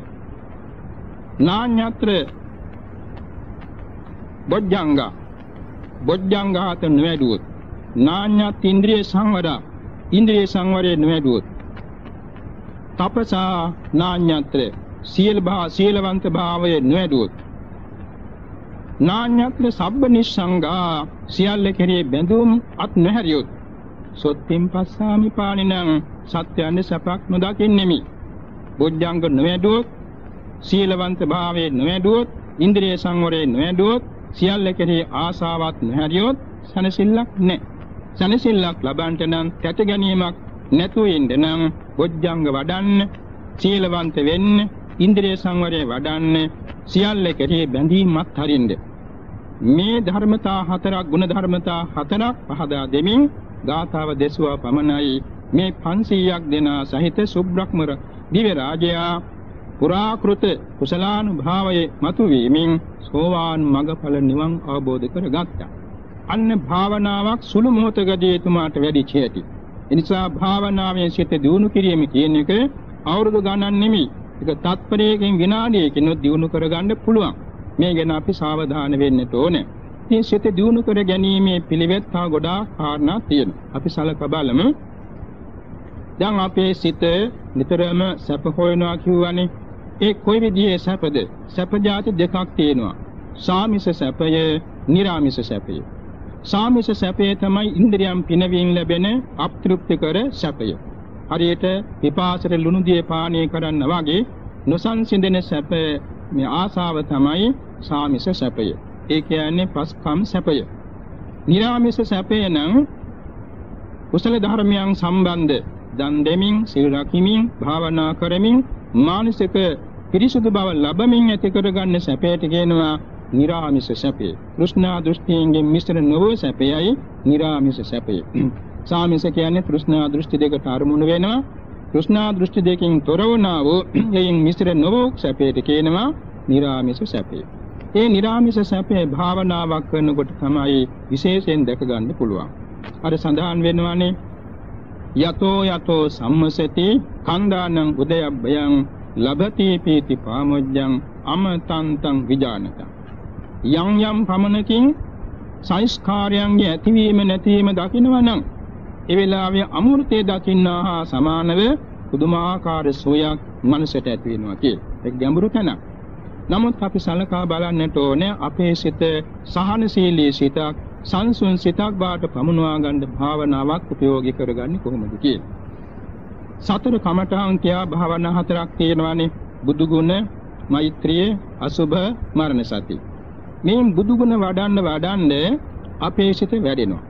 නාඤ්ඤත්‍ර බොජ්ජංගා. බොජ්ජංගාත නොවැඩුවොත් නාඤ්ඤත් ඉන්ද්‍රිය සංවරා. ඉන්ද්‍රිය සංවරය නොවැඩුවොත් තපසා නාඤ්ඤත්‍ර සීල භා සීලවන්ත භාවය නොවැඩුවොත් නාඤ්ඤත්‍ර සබ්බ නිස්සංගා. සියල්ල කෙරේ බැඳුම් අත් නොහැරියොත් සොත්තිම් පස්සාමි පාණිනං. සත්‍යයන්ද සපක් නොදකින්නෙමි. බොජ්ජංග නොවැඩුවොත් සීලවන්ත භාවයේ නොවැඩුවොත් ඉන්ද්‍රිය සංවරයේ නොවැඩුවොත් සියල්ල කෙරේ ආසාවත් නොහැරියොත් සනසිල්ලක් නැහැ සනසිල්ලක් ලබන්නට නම් කැට ගැනීමක් නැතුව ඉන්න නම් බොජ්ජංග වඩන්න සීලවන්ත වෙන්න ඉන්ද්‍රිය සංවරය වඩන්න සියල්ල කෙරේ බැඳීමත් හරින්න මේ ධර්මතා හතරක් ගුණ ධර්මතා හතරක් පහදා දෙමින් ගාථාව දෙසුවා පමණයි මේ 500ක් දෙනා සහිත සුබ්‍රක්‍මර දිව්‍ය රාජයා පුරාකෘත කුසලානුභාවයේ මතුවීමෙන් සෝවාන් මගඵල නිවන් අවබෝධ කරගත්තා. අන්න භාවනාවක් සුළු මොහොතකදී එතුමාට වැඩි චේති. එනිසා භාවනාවේ සිට දියුණු කිරීම කියන එක අවුරුදු ගණන් නෙමෙයි. ඒක තත්පරයකින් විනාඩියකින් දියුණු කරගන්න පුළුවන්. මේ ගැන අපි සාවධාන වෙන්න ඕනේ. ඉතින් සිත දියුණු කර ගැනීමේ පිළිවෙත් තා ගොඩාක් කාරණා තියෙනවා. අපි සලක බලමු. දැන් අපේ සිත නිතරම සැප හොයනවා කියවනේ. ඒ කොයි විදිහේ සැපද? සැප જાති දෙකක් තියෙනවා. සාමිස සැපය, නිර්ාමිස සැපය. සාමිස සැපේ තමයි ඉන්ද්‍රියම් පිනවීම ලැබෙන අප්තෘප්තිකර සැපය. හරියට විපාසර ලුණු දිය පානය කරන්න වගේ නොසන්සිඳෙන සැප මේ ආසාව තමයි සාමිස සැපය. ඒ කියන්නේ පස්කම් සැපය. නිරාමිස සැපය නම් කුසල ධර්මයන් සම්බන්ධ දන් දෙමින්, සිල් රකිමින්, භාවනා කරමින් මානසික පිරිසුදු බව ලැබමින් ඇති කරගන්න සැපයට කියනවා නිරාමිස සැපේ. තෘෂ්ණා දෘෂ්ටියෙන් මිශ්‍ර නොවන සැපයයි නිරාමිස සැපේ. සාමිස කියන්නේ තෘෂ්ණා දෘෂ්ටි දෙකට අරමුණු වෙනවා. තෘෂ්ණා දෘෂ්ටි දෙකකින් තොර වුණා වූ එයින් මිශ්‍ර නොවූ සැපයට කියනවා නිරාමිස සැපේ. ඒ නිරාමිස සැපේ භාවනාවක් කරනකොට තමයි විශේෂයෙන් දැක ගන්න පුළුවන්. අර සඳහන් වෙනවානේ යතෝ යතෝ සම්මසති කන්දානං උදයබ්බයං ලබති පීති පාමොජ්ජං අමතන්තං විජානතං යම් යම් පමණකින් සංස්කාරයන්ගේ ඇතිවීම නැතිවීම දකිනවනම් ඒ වෙලාවේ අමෘතය දකින්නා හා සමානව පුදුමාකාර සෝයක් මනසට ඇති වෙනවා කියලා. ඒක ගැඹුරු තැනක්. නමුත් අපි සලකා බලන්නට ඕනේ අපේ සිත සහනශීලී සිතක් සංසුන් සිතක් බාට පමුණවා ගන්න භාවනාවක් උපයෝගී කරගන්නේ කොහොමද කියලා. සතර කමඨාන් කියා භාවනා හතරක් තියෙනවානේ. බුදු ගුණ, මෛත්‍රිය, අසුභ, මරණ සති. මේ බුදු ගුණ වඩන්න වඩන්න අපේ සිත වැඩෙනවා.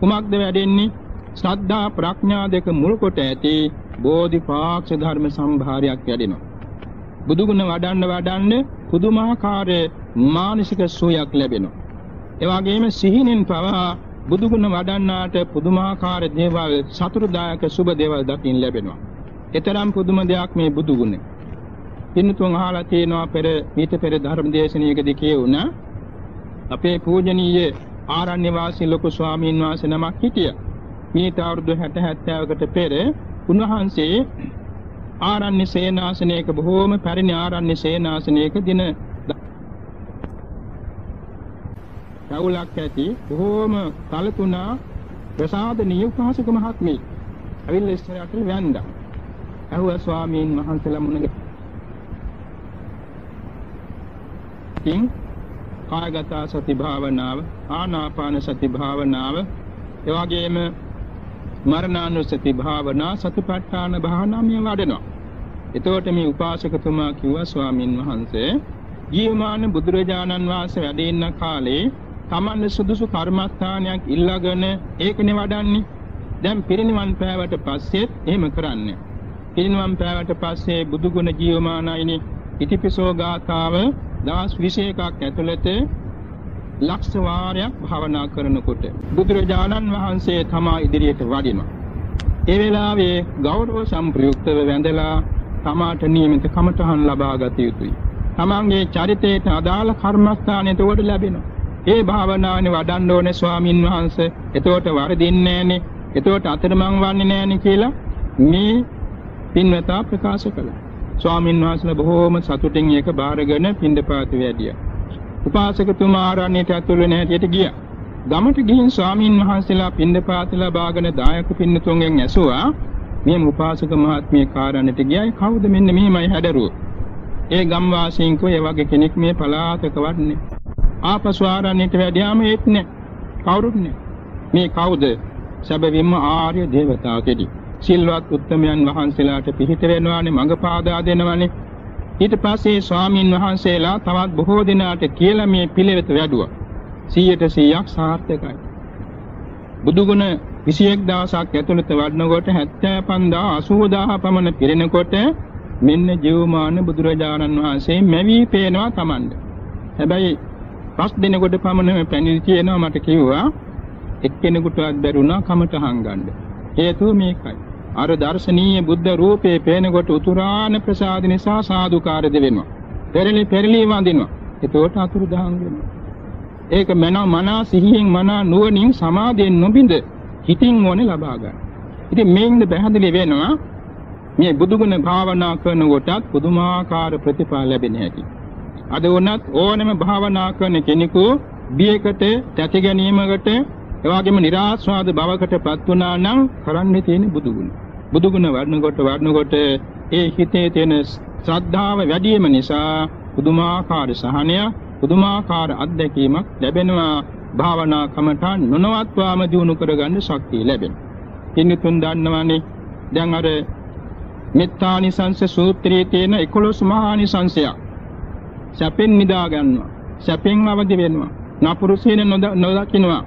කුමක්ද වැඩෙන්නේ? ශ්‍රද්ධා ප්‍රඥා දෙක මුල් කොට ඇති බෝධිපාක්ෂ ධර්ම සම්භාරයක් වැඩෙනවා. බුදු ගුණ වඩන්න වඩන්න පුදුමාකාර මානසික සුවයක් ලැබෙනවා. ඒ වගේම සිහිනෙන් පවා බුදු ගුණ වඩන්නාට පුදුමාකාර දේවල් සතුරුදායක සුබ දේවල් දකින්න ලැබෙනවා. ඊතරම් පුදුම දෙයක් මේ බුදු ගුණ. පින්තුන් අහලා තියෙනවා පෙර ඊට පෙර ධර්ම දේශනාවකදී කියුණා අපේ පූජනීය ආරණ්‍ය වාසී ලොකු ස්වාමීන් වහන්සේ නමක් හිටියා. මීට අවුරුදු 60 70කට පෙර උන්වහන්සේ ආරණ්‍ය සේනාසනයක බොහෝම පැරණි ආරණ්‍ය සේනාසනයක දින දවුලක් ඇති බොහෝම කලතුණා ප්‍රසාදනීය උපාසක මහත්මිය. අවිල්ල ඉස්සරහට වැන්දා. ඇහුවා ස්වාමීන් වහන්සේලා මුණ ඉතින් කායගත සති භාවනාව ආනාපාන සති භාවනාව එවාගෙම මරණානුසති භාවනා සතිපට්ඨාන භාවනා මේ වඩනවා එතකොට මේ උපාසකතුමා කිව්වා ස්වාමින් වහන්සේ ජීවමාන බුදුරජාණන් වහන්සේ වැඩ ඉන්න කාලේ තමන්ගේ සුදුසු කර්මස්ථානයක් ඉල්ලාගෙන ඒකනේ වඩන්නේ. දැන් පිරිනිවන් පෑවට පස්සෙත් එහෙම කරන්නේ. පිරිනිවන් පෑවට පස්සේ බුදුගුණ ජීවමානයිනේ ඉතිපිසෝ ගාථාව දවස් 21ක් ඇතුළත ලක්ෂ වාරයක් භාවනා කරනකොට බුදුරජාණන් වහන්සේ තමා ඉදිරියට වඩිනවා. ඒ වෙලාවේ ගෞරව සම්ප්‍රයුක්තව වැඳලා තමාට නියමිත කමඨහන් ලබා ගත යුතුයි. තමන්ගේ චරිතයට අදාළ කර්මස්ථානයට උඩ ලැබෙනවා. ඒ භාවනාවනේ වඩන්න ඕනේ ස්වාමින් වහන්සේ. එතකොට වරදින්නේ නැහනේ. එතකොට අතරමං වන්නේ නැහනේ කියලා මේ පින්වතා ප්‍රකාශ කළා. ස්වාමින් වහන්සේලා බොහෝම සතුටින් ඒක බාරගෙන පින්දපාත වැඩියා. උපාසකතුමා ආරණ්‍යයට ඇතුළු වෙන හැටියට ගියා. ගමට ගිහින් ස්වාමින් වහන්සේලා පින්දපාත ලබාගෙන දායක පින්නතුන්ගෙන් ඇසුවා මේ උපාසක මහත්මිය කාරණට ගියයි කවුද මෙන්න මෙහිමයි හැදරුව. ඒ ගම්වාසීන් කෝ ඒ වගේ කෙනෙක් මේ පලාතක වඩන්නේ. ආපසු ආරණ්‍යට වැඩියාම ඒත් නෑ. කවුරුත් නෑ. මේ කවුද? සැබවින්ම ආර්ය දේවතා කෙටි. සිල්වත් උත්තමයන් වහන්සේලාට පිහිට වෙනවානේ මඟ පාදා දෙනවානේ. ඊට පස්සේ ස්වාමින් වහන්සේලා තවත් බොහෝ දිනාට කියලා මේ පිළිවෙත වැඩුවා. 100ට 100ක් සාර්ථකයි. බුදුගුණ 21 දවසක් ඇතුළත වඩනකොට 75000 80000 පමණ පිරෙනකොට මෙන්න ජීවමාන බුදුරජාණන් වහන්සේ මැවි පේනවා Tamande. හැබැයි පස් දිනකට පමණ පැනිලි කියනවා මට කිව්වා එක්කෙනෙකුටවත් බැරුණා කමටහන් ගන්න. හේතුව මේකයි. අර දර්ශනීය බුද්ධ රූපේ පේනකොට උතුරාන ප්‍රසාද නිසා සාදුකාර දෙවෙනවා. පෙරලි පෙරලි වඳිනවා. ඒතකොට අතුරු දහන් වෙනවා. ඒක මන මනා සිහියෙන් මනා නුවණින් සමාධියෙන් නොබින්ද හිතින් ඕනේ ලබා ගන්න. ඉතින් මේින්ද පැහැදිලි වෙනවා මේ බුදුගුණ භාවනා කරන කොටත් පුදුමාකාර ප්‍රතිඵල ලැබෙන හැටි. අද වුණත් ඕනෑම භාවනා කරන කෙනෙකු බියකට තැති ගැනීමකට එවාගෙම નિરાස්වාද භවකටපත් වුණා නම් කරන්නේ තියෙන බුදුගුණ. බුදුගුණ වඩනකොට වඩනකොට ඒ හිතේ තියෙන ශ්‍රද්ධාව වැඩි වීම නිසා පුදුමාකාර සහනය පුදුමාකාර අත්දැකීමක් ලැබෙනවා භාවනා කමඨාන් නොනවත්වාම දිනු කරගන්න ශක්තිය ලැබෙනවා. පින්තුන් දන්නවනේ දැන් අර මෙත්තානිසංස සූත්‍රයේ තියෙන 11 මහානිසංසයක්. සැපෙන් නිදා ගන්නවා. සැපෙන් අවදි වෙනවා. නපුරු සේන නොදකින්නවා.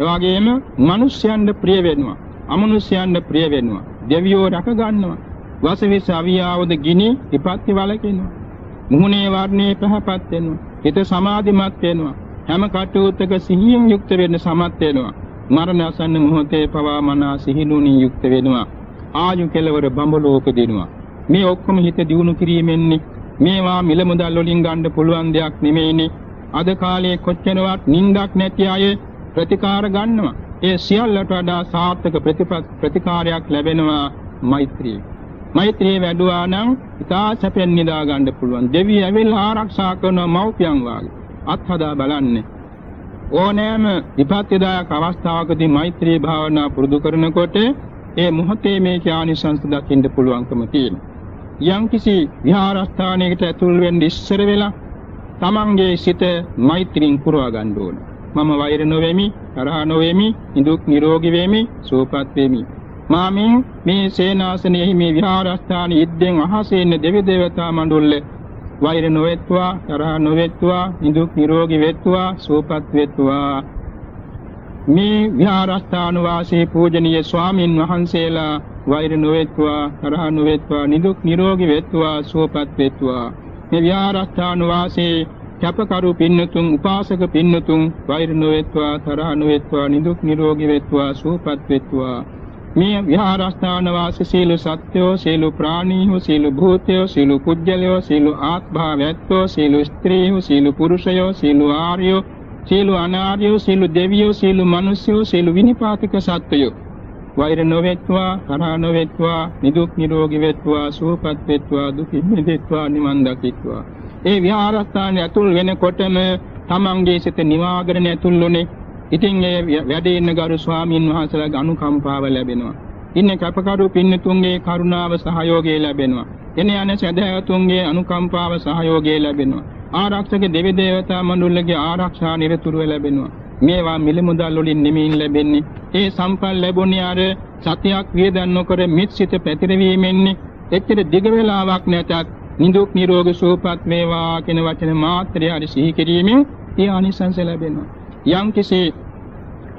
ඒ වගේම මිනිස්යන්ට ප්‍රිය වෙනවා. අමනුෂ්‍යයන්ට ප්‍රිය වෙනවා. දෙවියෝ රැක ගන්නවා. වසවිස අවියාවද ගිනි විපත්ති වලකිනවා. මුහුණේ වර්ණේ පහපත් වෙනවා. හිත සමාධිමත් වෙනවා. හැම කටයුත්තක සිහියෙන් යුක්ත වෙන්න සමත් වෙනවා. මරණ අසන්න මොහොතේ පවා මනා සිහිනුණින් යුක්ත වෙනවා. ආයු කෙලවර බඹලෝ උපදිනවා. මේ ඔක්කොම හිත දියුණු කිරීමෙන්නේ මේවා මිල මුදල් වලින් ගන්න පුළුවන් දෙයක් නෙමෙයිනේ. අද කාලේ කොච්චරවත් නිින්දක් නැති අය ප්‍රතිකාර ගන්නවා. ඒ සියල්ලට වඩා සාර්ථක ප්‍රතිකාරයක් ලැබෙනවා මෛත්‍රිය. මෛත්‍රිය වැඩුවා නම් ඉතා සැපෙන් නිදා ගන්න පුළුවන්. දෙවියන් ඇවිල්ලා ආරක්ෂා කරන මව්පියන් වාගේ. අත්හදා බලන්නේ. ඕනෑම විපත්තිදායක අවස්ථාවකදී මෛත්‍රී භාවනා පුරුදු කරනකොට ඒ මොහොතේ මේ ඥානිසංස දකින්න පුළුවන්කම තියෙනවා. යම්කිසි විහාරස්ථානයකට ඇතුල් වෙන්න ඉස්සර වෙලා තමන්ගේ සිත මෛත්‍රියෙන් පුරවා ගන්න ඕන. මම වෛර නොවෙමි, තරහ නොවෙමි, නිදුක් නිරෝගී වෙමි, සුවපත් වෙමි. මාමින් මේ සේනාසනයෙහි මේ විහාරස්ථානයේ ඉද්දෙන් අහසේ ඉන්න දෙවි දේවතා මඬුල්ලේ වෛර නොවෙත්වා, තරහ නොවෙත්වා, නිදුක් නිරෝගී වෙත්වා, සුවපත් වෙත්වා මේ විහාරස්ථාන වාසී පූජනීය ස්වාමින් වහන්සේලා වෛර නොවේත්වා තරහ නොවේත්වා නිදුක් නිරෝගී වෙත්වා සුවපත් වෙත්වා මේ විහාරස්ථාන වාසී කැපකරු පින්නතුන් උපාසක පින්නතුන් වෛර නොවේත්වා තරහ නොවේත්වා නිදුක් නිරෝගී වෙත්වා සුවපත් වෙත්වා. මේ විහාරස්ථාන වාසී සීල සත්‍යෝ සීල ප්‍රාණීහු සීල භූතයෝ සීල කුජ්ජලයෝ සීල ආත්භාවයත්වෝ සීල ස්ත්‍රීහු සීල පුරුෂයෝ සීල ආර්යෝ සියලු අනාර්යෝ සියලු දෙවියෝ සියලු මිනිස්යෝ සියලු විනිපාතික සත්වයෝ. වෛර නොවෙත්වා තරහ නොවෙත්වා නිදුක් නිරෝගී වෙත්වා සුවපත් වෙත්වා දුකින් මිදෙත්වා නිවන් දකිත්වා. ඒ විහාරස්ථානයේ ඇතුල් වෙනකොටම තමන්ගේ සිත නිවාගෙන ඇතුල්ුනේ ඉතින් ඒ වැඩේ ඉන්න ගරු ස්වාමීන් වහන්සේලාගේ අනුකම්පාව ලැබෙනවා ඉන්නේ කැපකරු පින්නතුන්ගේ කරුණාව සහයෝගය ලැබෙනවා. එන යන සදහැවතුන්ගේ අනුකම්පාව සහයෝගය ලැබෙනවා. ආරක්ෂක දෙවි දේවතා මණ්ඩලගේ ආරක්ෂා නිරතුරුව ලැබෙනවා. මේවා මිල මුදල් වලින් නෙමෙයින් ලැබෙන්නේ. ඒ සම්පල් ලැබුණේ අර සතියක් වියදම් නොකර මිත්සිත පැතිරවීමෙන්නේ. එච්චර දිග වේලාවක් නැතත් නිදුක් නිරෝගී සුවපත් වේවා කියන වචන මාත්‍රය හරි සිහි කිරීමෙන් ඒ ආනිසංස ලැබෙනවා. යම් කිසි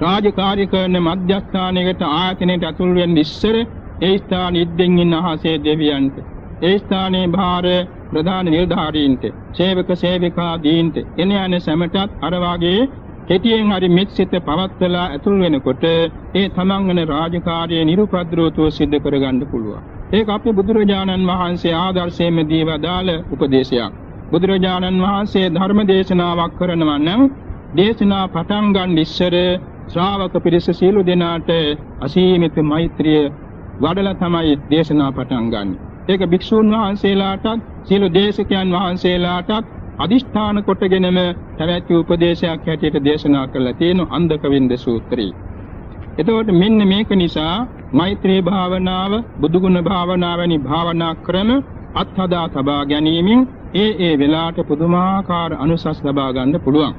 රාජකාරී කරන මධ්‍යස්ථානයකට ආයතනයට ඇතුල් වෙන්න ඉස්සර ඒ ස්ථාන ඉද්දෙන් ඉන්න අහසේ දෙවියන්ට ඒ ස්ථානයේ භාර ප්‍රධාන නිලධාරීන්ට සේවක සේවිකා දීන්ට එන යන සැමටත් අර වාගේ කෙටියෙන් හරි මෙත්සිත පවත්වලා ඇතුල් වෙනකොට ඒ තමන් වෙන රාජකාරිය නිරුපද්‍රවතව සිද්ධ කරගන්න පුළුවන්. ඒක අපේ බුදුරජාණන් වහන්සේ ආදර්ශයෙන් දීවදාල උපදේශයක්. බුදුරජාණන් වහන්සේ ධර්ම දේශනාවක් කරනවා නම් දේශනා පටන් ගන්න ඉස්සර ශ්‍රාවක පිරිස සීල දෙනාට අසීමිත මෛත්‍රිය වඩලා තමයි දේශනා පටන් ගන්න. ඒක භික්ෂූන් වහන්සේලාටත් සීල දේශකයන් වහන්සේලාටත් අදිෂ්ඨාන කොටගෙනම පැවැති උපදේශයක් හැටියට දේශනා කරලා තියෙන අන්ධකවින්ද සූත්‍රය. එතකොට මෙන්න මේක නිසා මෛත්‍රී භාවනාව, බුදුගුණ භාවනාව වැනි භාවනා ක්‍රම අත්හදා තබා ගැනීමෙන් ඒ ඒ වෙලාවට පුදුමාකාර අනුසස් ලබා ගන්න පුළුවන්.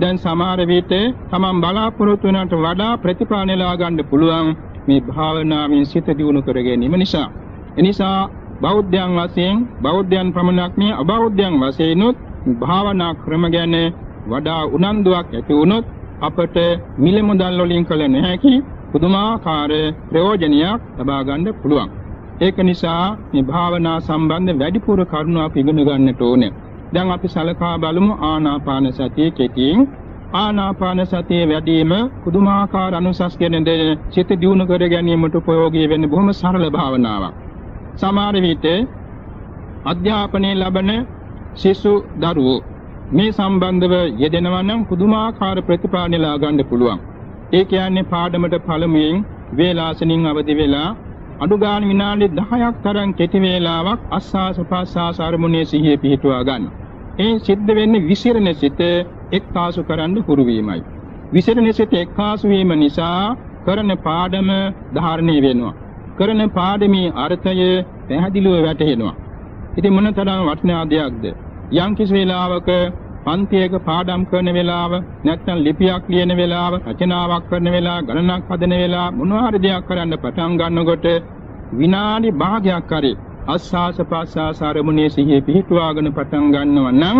දැන් සමහර විට තමන් බලාපොරොත්තු වෙනට වඩා ප්‍රතිඵල නෙලා ගන්න පුළුවන් මේ භාවනාවෙන් සිත දියුණු කර ගැනීම නිසා. එනිසා බෞද්ධයන් වශයෙන් බෞද්ධයන් පමණක් නෙවෙයි අබෞද්ධයන් වශයෙන්ුත් භාවනා ක්‍රම ගැන වඩා උනන්දුවක් ඇති වුණොත් අපට මිල මුදල් වලින් කළ නොහැකි පුදුමාකාර ප්‍රයෝජනයක් ලබා ගන්න පුළුවන්. ඒක නිසා මේ භාවනා සම්බන්ධ වැඩිපුර කරුණු අපි ඉගෙන ගන්නට ඕනේ. දැන් අපි සලකා බලමු ආනාපාන සතිය කෙටියෙන්. ආනාපාන සතිය වැඩිම පුදුමාකාර අනුසස් කියන දේ සිත දියුණු කර ගැනීමට ප්‍රයෝගී වෙන බොහොම සරල භාවනාවක්. සමහර විට අධ්‍යාපනයේ ලබන සිසු දරුවෝ මේ සම්බන්ධව යෙදෙනවා නම් පුදුමාකාර ප්‍රතිපාදන ලා ගන්න පුළුවන්. ඒ කියන්නේ පාඩමට පළමුවෙන් වේලාසනින් අවදි වෙලා අඩු ගාන විනාඩි 10ක් තරම් කෙටි වේලාවක් අස්වාස ප්‍රස්වාස අරමුණේ සිහිය පිහිටුවා ගන්න. ඒ සිද්ධ වෙන්නේ විසිරෙන සිත එක්කාසු කරන්න හුරු වීමයි. විසිරෙන සිත එක්කාසු වීම නිසා කරන පාඩම ධාරණය වෙනවා. කරන පාඩමේ අර්ථය පැහැදිලිව වැටහෙනවා. ඉතින් මොනතරම් වටිනා දෙයක්ද? යම් කිසි වෙලාවක පන්තියක පාඩම් කරන වෙලාව නැත්නම් ලිපියක් ලියන වෙලාව රචනාවක් කරන වෙලාව ගණනක් හදන වෙලාව මොනවා හරි දෙයක් කරන්න පටන් ගන්නකොට විනාඩි භාගයක් හරි අස්වාස ප්‍රස්වාස ආරමුණේ සිහිය පිහිටුවාගෙන පටන් ගන්නව නම්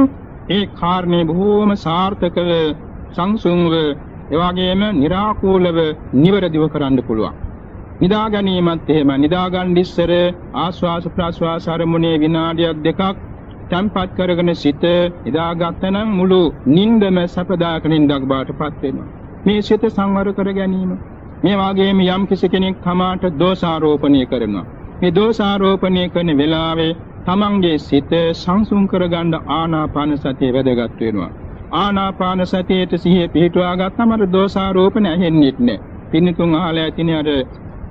ඒ කාරණේ බොහෝම සාර්ථකව සංසුන්ව එවාගෙම निराකූලව නිවැරදිව කරන්න පුළුවන් නිදා ගැනීමත් එහෙම. නිදා ගන්න ඉස්සර ආස්වාස ප්‍රාස්වාස අරමුණේ විනාඩියක් දෙකක් තම්පත් කරගෙන සිට නිදාගත්තනම් මුළු නිින්දම සැපදායක නිින්දක් බාටපත් වෙනවා. මේ සිත සංවර කර ගැනීම. මේ වාගේම යම් කිසි කෙනෙක් තමාට දෝෂාරෝපණය කරනවා. මේ දෝෂාරෝපණය කරන වෙලාවේ තමන්ගේ සිත සංසුන් කරගන්න ආනාපාන සතිය වැදගත් වෙනවා. ආනාපාන සතියේට සිහිය පිහිටුවා ගත්තම අර දෝෂාරෝපණ ඇහෙන්නේ නැහැ පින්තුන් අහලා ඇතිනේ අර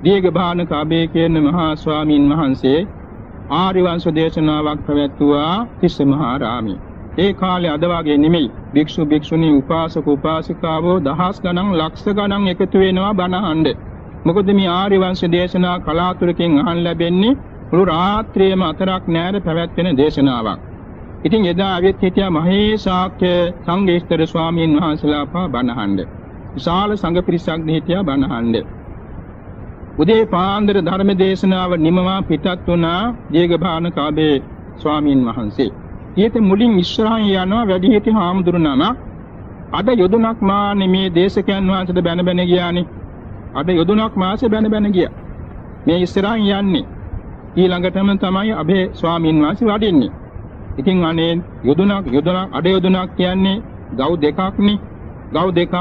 දීඝභානක අබේ කියන මහා ස්වාමින් වහන්සේ ආර්ය වංශ දේශනාවක් පැවැත්වුවා තිස්ස මහා රාමී. ඒ කාලේ අද වගේ නෙමෙයි. භික්ෂු භික්ෂුණී උපාසක උපාසිකාවෝ දහස් ගණන් ලක්ෂ ගණන් එකතු වෙනවා බණ අහන්න. මොකද මේ ආර්ය වංශ දේශනා කලාතුරකින් අහන් ලැබෙන්නේ මුළු රාත්‍රියම අතරක් නෑර පැවැත්වෙන දේශනාවක්. ඉතින් එදා අවිත් හිටියා මහේශාක්‍ය සංඝේස්තර ස්වාමීන් වහන්සේලා පා බණ අහන්න. විශාල සංඝ පිරිසක් හිටියා බණ අහන්න. උදේ පාන්දර ධර්ම දේශනාව නිමවා පිටත් වුණා දීඝභාන කාබේ ස්වාමීන් වහන්සේ. ඊට මුලින් ඉස්සරහින් යනවා වැඩිහිටි හාමුදුරු නම. අද යොදුනක් මානේ මේ දේශකයන් වහන්සේට බැන බැන ගියානේ. අද යොදුනක් මාසේ බැන බැන ගියා. මේ ඉස්සරහින් යන්නේ. ඊළඟටම තමයි අබේ ස්වාමීන් වහන්සේ වඩින්නේ. ඉතින් අනේ යොදුනක් යොදුනක් අඩ යොදුනක් කියන්නේ ගව් දෙකක්නේ. ගව් දෙකක්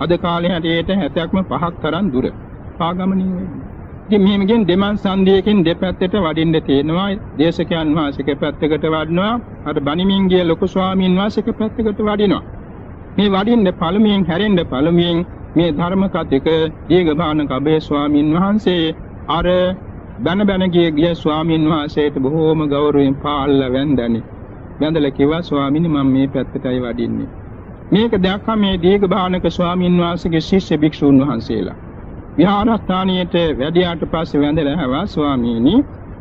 අද කාලේ හැටියට 70ක්ම පහක් තරම් දුර. පාගමනින් වෙන්නේ. ඉතින් මෙහෙම කියන දෙමන් සංදියකින් දෙපැත්තට වඩින්න තියෙනවා. දේශකයන් වහන්සේක පැත්තකට වඩනවා. අර බණිමින් ගිය ලොකු ස්වාමීන් වහන්සේක පැත්තකට වඩිනවා. මේ වඩින්න පළමුවෙන් හැරෙන්න පළමුවෙන් මේ ධර්ම කතික දීඝභාන කබේ ස්වාමීන් වහන්සේ අර බණ බණ ගිය ගිය ස්වාමීන් වහන්සේට බොහෝම ගෞරවයෙන් පාල්ල වැඳනි. වැඳලා කිව්වා ස්වාමීනි මම මේ පැත්තටයි වඩින්නේ. මේක දැක්කම මේ දීඝභානක ස්වාමීන් වහන්සේගේ ශිෂ්‍ය භික්ෂූන් වහන්සේලා විහාරස්ථානියට වැඩියාට පස්සේ වැඳලා හැවා ස්වාමීනි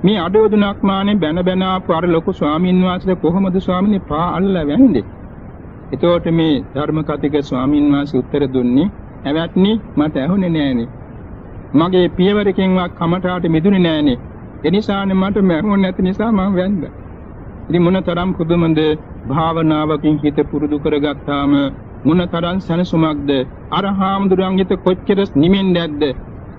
මේ අඩෝදුනක් මානේ බැන බැන ආපු අර ලොකු ස්වාමින් වහන්සේ කොහොමද ස්වාමීනි පා අල්ලලා වැන්නේ එතකොට මේ ධර්ම කතික ස්වාමින් වහන්සේ උත්තර දුන්නේ "ඇවැත්නි මට ඇහුනේ නෑනේ. මගේ පියවරකින්වත් කමටාට මිදුනේ නෑනේ. ඒ නිසානේ මට මැරුණ නැති නිසා මම වැන්දා." ඉතින් මොනතරම් පුදුමද භාවනාවකින් හිත පුරුදු කරගත්තාම මොනතරම් සනසුමක්ද? අර හාමුදුරන් හිත කොච්චර නිමෙන්නේ නැද්ද